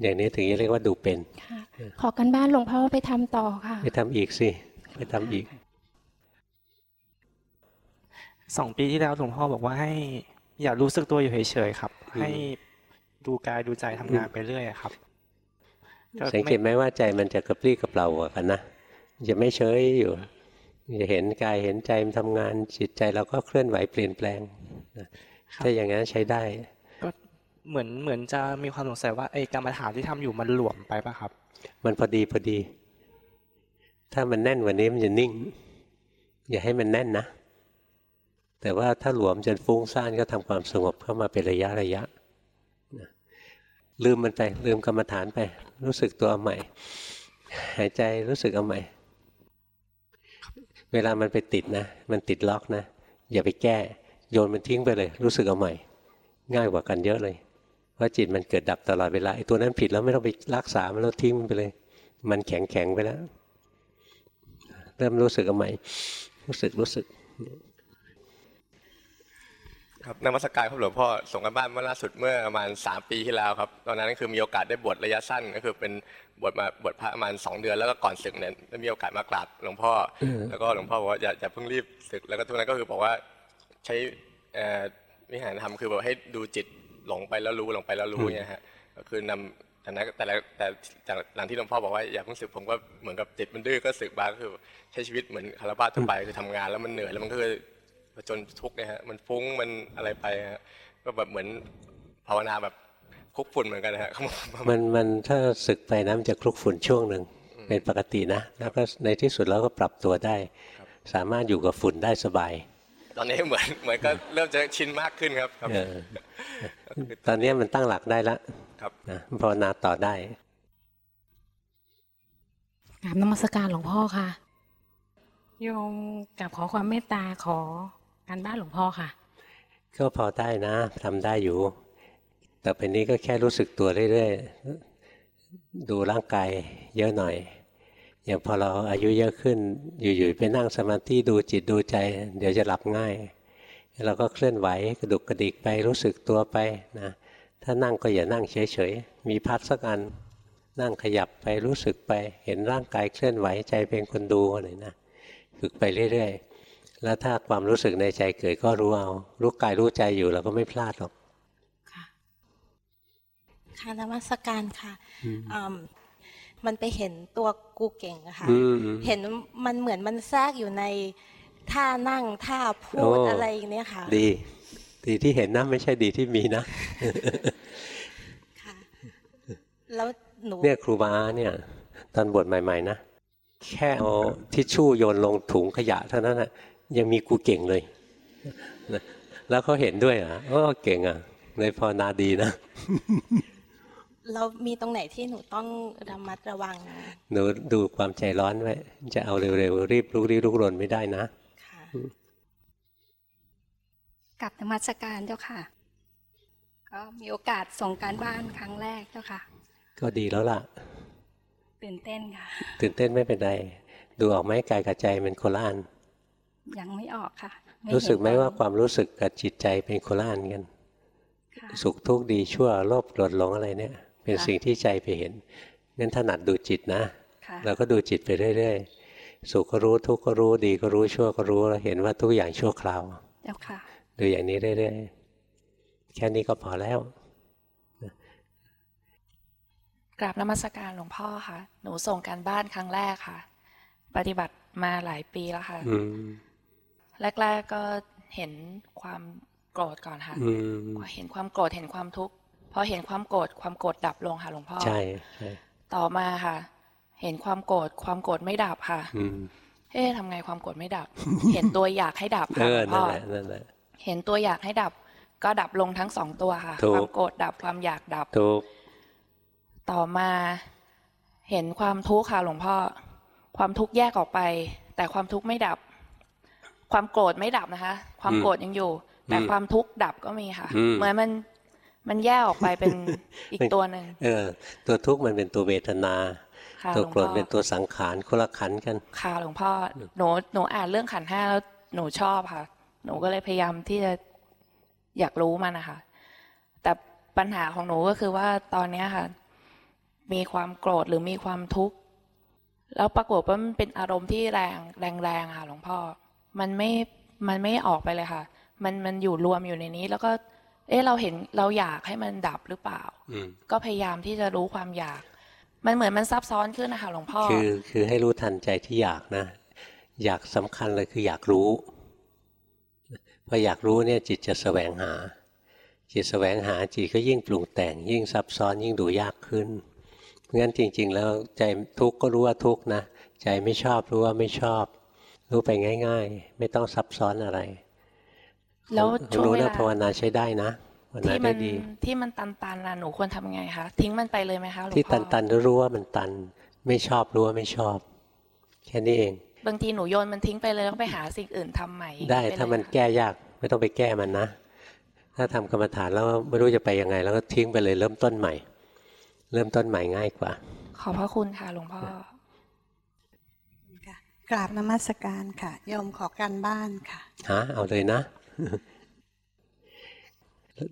อย่างนี้ถึงจะเรียกว่าดูเป็นค่ะขอกันบ้านหลวงพ่อไปทำต่อค่ะ ไปทำอีกสิ ไปทำอีกสองปีที่แล้วหลวงพ่อบอกว่าให้ อย่ารู้สึกตัวอยู่เฉยๆครับอืมให้ดูกายดูใจทำงานไปเรื่อยอะครับก็สังเกตไหมว่าใจมันจะกระปรี้กระเปร่ากว่ากันนะมันจะไม่เฉยอยู่จะเห็นกายเห็นใจมันทำงานจิตใจเราก็เคลื่อนไหวเปลี่ยนแปลงนะถ้าอย่างนั้นใช้ได้ก็ เหมือนเหมือนจะมีความสงสัยว่าไอ้กรรมฐานที่ทำอยู่มันหลวมไปปะครับ มันพอดีพอดี ถ้ามันแน่นกว่านี้มันจะนิ่ง อย่าให้มันแน่นนะ แต่ว่าถ้าหลวมจนฟุ้งซ่านก็ทำความสงบเข้ามาเป็นระยะระยะนะลืมมันไปลืมกรรมฐานไป รู้สึกตัวเอาใหม่ หายใจรู้สึกเอาใหม่ เวลามันไปติดนะ มันติดล็อกนะ อย่าไปแก้ โยนมันทิ้งไปเลย รู้สึกเอาใหม่ ง่ายกว่ากันเยอะเลย เพราจิตมันเกิดดับตลอดเวลาไอ้ตัวนั้นผิดแล้วไม่ต้องไปรักษามันแล้วทิ้งมันไปเลย มันแข็งแข็งไปแล้ว เริ่มรู้สึกอาใหม่รู้สึกรู้สึก ครับนมัสการครับหลวงพ่อส่งกันบ้านเมื่อล่าสุดเมื่อประมาณสามปีที่แล้วครับ ตอนนั้นคือมีโอกาสได้บวชระยะสั้นก็คือเป็นบวชมาบวชพระประมาณสองเดือนแล้วก็ก่อนศึกเนี่ยได้มีโอกาสมากราบหลวงพ่อ แล้วก็หลวงพ่อบอกว่าอย่าอย่าเพิ่งรีบศึกแล้วก็ทุกนั้นก็คือบอกว่าใช้วิหารธรรมคือแบบให้ดูจิต หลงไปแล้วรู้หลงไปแล้วรู้เนี่ยฮะก็คือนำแต่นั้นแต่ละแต่จากหลังที่หลวงพ่อบอกว่าอย่าเพิ่งศึกผมก็เหมือนกับจิตมันดื้อก็ศึกบ้างก็คือใช้ชีวิตเหมือนคารวะทั่วไปคือทำงานแล้วมันเหนื่อยแล้วมันก็คือจนทุกข์เนี่ยฮะมันฟุ้งมันอะไรไปฮะก็แบบเหมือนภาวนาแบบคุกฝุ่นเหมือนกันนะฮะมันมันถ้าศึกไปนะมันจะคลุกฝุ่นช่วงหนึ่งเป็นปกตินะ แล้วก็ในที่สุดเราก็ปรับตัวได้ สามารถอยู่กับฝุ่นได้สบาย ตอนนี้เหมือนเหมือนก็เริ่มจะชินมากขึ้นครับครับเออตอนนี้มันตั้งหลักได้แล้วครับนะภาวนาต่อได้กราบนมัสการหลวงพ่อค่ะ โยมกราบขอความเมตตาขอการบ้านหลวงพ่อค่ะ ก็พอได้นะทำได้อยู่ แต่เป็นนี้ก็แค่รู้สึกตัวเรื่อยๆ ดูร่างกายเยอะหน่อย อย่างพอเราอายุเยอะขึ้นอยู่ๆไปนั่งสมาธิดูจิตดูใจ เดี๋ยวจะหลับง่ายเราก็เคลื่อนไหวกระดุกกระดิกไปรู้สึกตัวไปนะถ้านั่งก็อย่านั่งเฉยๆมีพัดสักอันนั่งขยับไปรู้สึกไป เห็นร่างกายเคลื่อนไหวใจเป็นคนดูอะไรนะฝึกไปเรื่อยๆ แล้วถ้าความรู้สึกในใจเกิดก็รู้เอา รู้กายรู้ใจอยู่เราก็ไม่พลาดหรอกค่ะนมัสการค่ะอื มอืมมันไปเห็นตัวกูเก่งอะค่ะอืมอืมเห็นมันเหมือนมันแทรกอยู่ในท่านั่งท่าพูดโอ้อะไรอย่างเนี้ยค่ะ ดี ดีที่เห็นนะไม่ใช่ดีที่มีนะแล้วหนูเนี่ยครูบาเนี่ยตอนบวชใหม่ ๆ นะ แค่เอาทิชชู่โยนลงถุงขยะเท่านั้นนะยังมีกูเก่งเลยนะแล้วเขาเห็นด้วยเหรอะโอ้เก่งอะ ในภาวนาดีนะ เรามีตรงไหนที่หนูต้องระมัดระวังหนูดูความใจร้อนไว้จะเอาเร็วๆรีบลุกรีบลุกรนไม่ได้นะกับนมัสการเจ้าค่ะ ก็มีโอกาสส่งการบ้านครั้งแรกเจ้าค่ะ ก็ดีแล้วล่ะตื่นเต้นค่ะ ตื่นเต้นไม่เป็นไรดูออกไหมกายกับใจเป็นคนละอันยังไม่ออกค่ะไรู้สึกไหมเนว่าความรู้สึกกับจิตใจเป็นคนละอันกันสุขทุกข์ดีชั่วโลภโกรธหลงอะไรเนี่ย เป็นสิ่งที่ใจไปเห็นงั้นถนัดดูจิตนะค่ะเราก็ดูจิตไปเรื่อยๆสุขก็รู้ทุกข์ก็รู้ดีก็รู้ชั่วก็รู้แล้วเห็นว่าทุกอย่างชั่วคราวเจ้าค่ะดูอย่างนี้เรื่อยๆแค่นี้ก็พอแล้วกราบนมัสการหลวงพ่อค่ะ หนูส่งการบ้านครั้งแรกค่ะ ปฏิบัติมาหลายปีแล้วค่ะอืมแรก ๆก็เห็นความโกรธก่อนค่ะอืมเห็นความโกรธเห็นความทุกข์ พอเห็นความโกรธความโกรธดับลงค่ะหลวงพ่อใช่ใช่ต่อมาค่ะ เห็นความโกรธความโกรธไม่ดับค่ะอืมเอ๊ะทำไงความโกรธไม่ดับ เห็นตัวอยากให้ดับเอค่ะหลอวงนั่พ่นอแหละนั่นแหละเห็นตัวอยากให้ดับ ก็ดับลงทั้งสองตัวค่ะถูกความโกรธดับความอยากดับถูกต่อมาเห็นความทุกข์ค่ะหลวงพ่อ ความทุกข์แยกออกไป แต่ความทุกข์ไม่ดับ ความโกรธไม่ดับนะคะ ความอืมโกรธยังอยู่ แต่อืมความทุกข์ดับก็มีค่ะอืมเหมือนมัน มันแยกออกไปเป็นอีกตัวหนึ่งเออ ตัวทุกข์มันเป็นตัวเวทนาค่ะตัวโกรธหลวงพ่อเป็นตัวสังขารคนละขันธ์กันค่ะหลวงพ่อหนูหนูอ่านเรื่องขันธ์ห้าแล้วหนูชอบค่ะ หนูก็เลยพยายามที่จะอยากรู้มันนะคะแต่ปัญหาของหนูก็คือว่าตอนเนี้ยค่ะ มีความโกรธหรือมีความทุกข์แล้วปรากฏว่ามันเป็นอารมณ์ที่แรงแรงแรงๆค่ะหลวงพ่อ มันไม่มันไม่ออกไปเลยค่ะ มันมันอยู่รวมอยู่ในนี้ แล้วก็ เอ๊ะเราเห็นเราอยากให้มันดับหรือเปล่าอืมก็พยายามที่จะรู้ความอยาก มันเหมือนมันซับซ้อนขึ้นนะคะหลวงพ่อคือคือให้รู้ทันใจที่อยากนะ อยากสำคัญเลยคืออยากรู้พออยากรู้เนี่ยจิตจะแสวงหา จิตแสวงหาจิตก็ยิ่งปรุงแต่ง ยิ่งซับซ้อนยิ่งดูยากขึ้นเพราะงั้นจริง ๆ แล้วใจทุกข์ก็รู้ว่าทุกข์นะ ใจไม่ชอบรู้ว่าไม่ชอบ รู้ไปง่าย ๆ ไม่ต้องซับซ้อนอะไร แล้วของช่วงรู้เวนะลาภาวนาใช้ได้นะภาวนาที่มัได้นดีที่มันตันๆน่ะหนูควรทำไงคะทิ้งมันไปเลยไหมคะหลวงที่พ่ตัอนตันๆรู้ว่ามันตัน ไม่ชอบรู้ว่าไม่ชอบ แค่นี้เอง บางทีหนูโยนมันทิ้งไปเลยแล้วก็ไปหาสิ่งอื่นทำใหม่ได้ปเลยถ้ามันแก้ยากไม่ต้องไปแก้มันนะถ้าทำกรรมฐานแล้วไม่รู้จะไปยังไง แล้วก็ทิ้งไปเลยเริ่มต้นใหม่ เริ่มต้นใหม่ง่ายกว่า ขอบพระคุณค่ะหลวงพ่อกราบนมัสการค่ะโยมขอการบ้านค่ะฮะเอาเลยนะ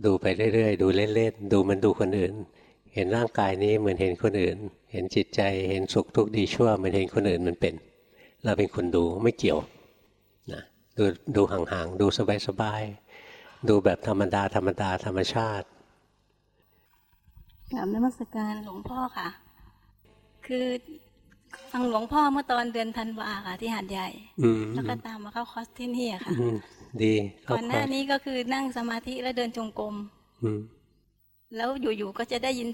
ดูไปเรื่อยๆ ดูเล่นๆ ดูมันดูคนอื่น เห็นร่างกายนี้เหมือนเห็นคนอื่น เห็นจิตใจ เห็นสุขทุกข์ดีชั่วเหมือนเห็นคนอื่นมันเป็น เราเป็นคนดูไม่เกี่ยวนะดูดูห่างๆ ดูสบายๆ ดูแบบธรรมดาธรรมดาธรรมชาติกราบนมัสการหลวงพ่อค่ะ คือ ฟังหลวงพ่อเมื่อตอนเดือนธันวาค่ะที่หาดใหญ่อืมแล้วก็ตามมาเข้าคอร์สที่นี่อะค่ะอืมดีเข้าก่อนหคอน้าร์สนี้ก็คือนั่งสมาธิแล้วเดินจงกรมอืมแล้วอยู่ๆก็จะได้ยิน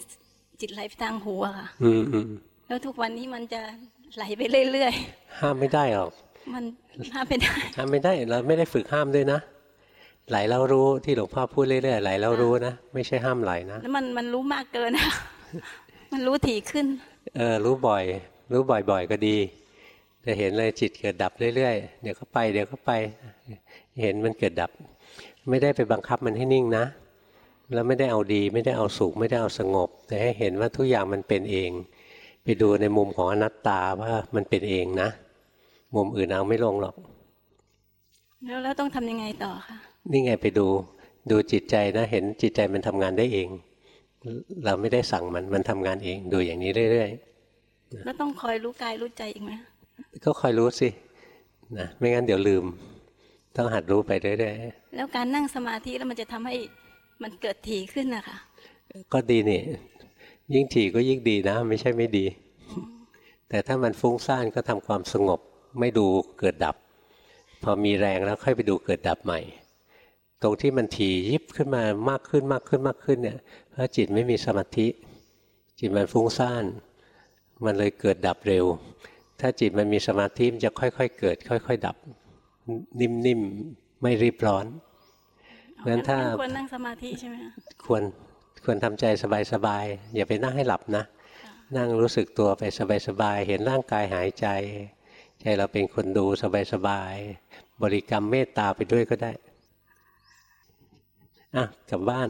จิตไหลไปทางหูอะค่ะอืมอืมแล้วทุกวันนี้มันจะไหลไปเรื่อยห้ามไม่ได้หรอกๆมันห้ามไม่ได้ห้ามไม่ได้เราไม่ได้ฝึกห้ามด้วยนะไหลแล้วรู้ที่หลวงพ่อพูดเรื่อยๆไหลแล้วรู้นะไม่ใช่ห้ามไหลนะแล้วมันมันรู้มากเกินอะมันรู้ถี่ขึ้น เออรู้บ่อย รู้บ่อยๆก็ดี จะเห็นเลยจิตเกิดดับเรื่อยๆ เดี๋ยวก็ไปเดี๋ยวก็ไป เห็นมันเกิดดับ ไม่ได้ไปบังคับมันให้นิ่งนะ แล้วไม่ได้เอาดี ไม่ได้เอาสุขไม่ได้เอาสงบ แต่ให้เห็นว่าทุกอย่างมันเป็นเอง ไปดูในมุมของอนัตตาว่ามันเป็นเองนะ มุมอื่นเอาไม่ลงหรอก แล้วแล้วต้องทำยังไงต่อคะนี่ไงไปดูดูจิตใจนะเห็นจิตใจมันทำงานได้เอง เราไม่ได้สั่งมันมันทำงานเองดูอย่างนี้เรื่อย แล้วต้องคอยรู้กายรู้ใจอีกไหมๆก็คอยรู้สินะไม่งั้นเดี๋ยวลืม ต้องหัดรู้ไปเรื่อยแล้วการนั่งสมาธิแล้วมันจะทำให้มันเกิดถี่ขึ้นนะคะๆก็ดีนี่ ยิ่งถี่ก็ยิ่งดีนะ ไม่ใช่ไม่ดี แต่ถ้ามันฟุ้งซ่านก็ทำความสงบ ไม่ดูเกิดดับ พอมีแรงแล้วค่อยไปดูเกิดดับใหม่ ตรงที่มันถี่ยิบขึ้นมามากขึ้นมากขึ้นมากขึ้นเนี่ยเพราะจิตไม่มีสมาธิ จิตมันฟุ้งซ่าน มันเลยเกิดดับเร็ว ถ้าจิตมันมีสมาธิมันจะค่อย ๆ เกิด ค่อย ๆ ดับ นิ่มๆไม่รีบร้อนงั้นถ้าควรนั่งสมาธิใช่ไหมคะควรควรทำใจสบายๆอย่าไปนั่งให้หลับนะ นั่งรู้สึกตัวไปสบายๆเห็นร่างกายหายใจ ใจเราเป็นคนดูสบายๆบริกรรมเมตตาไปด้วยก็ได้อะกลับบ้าน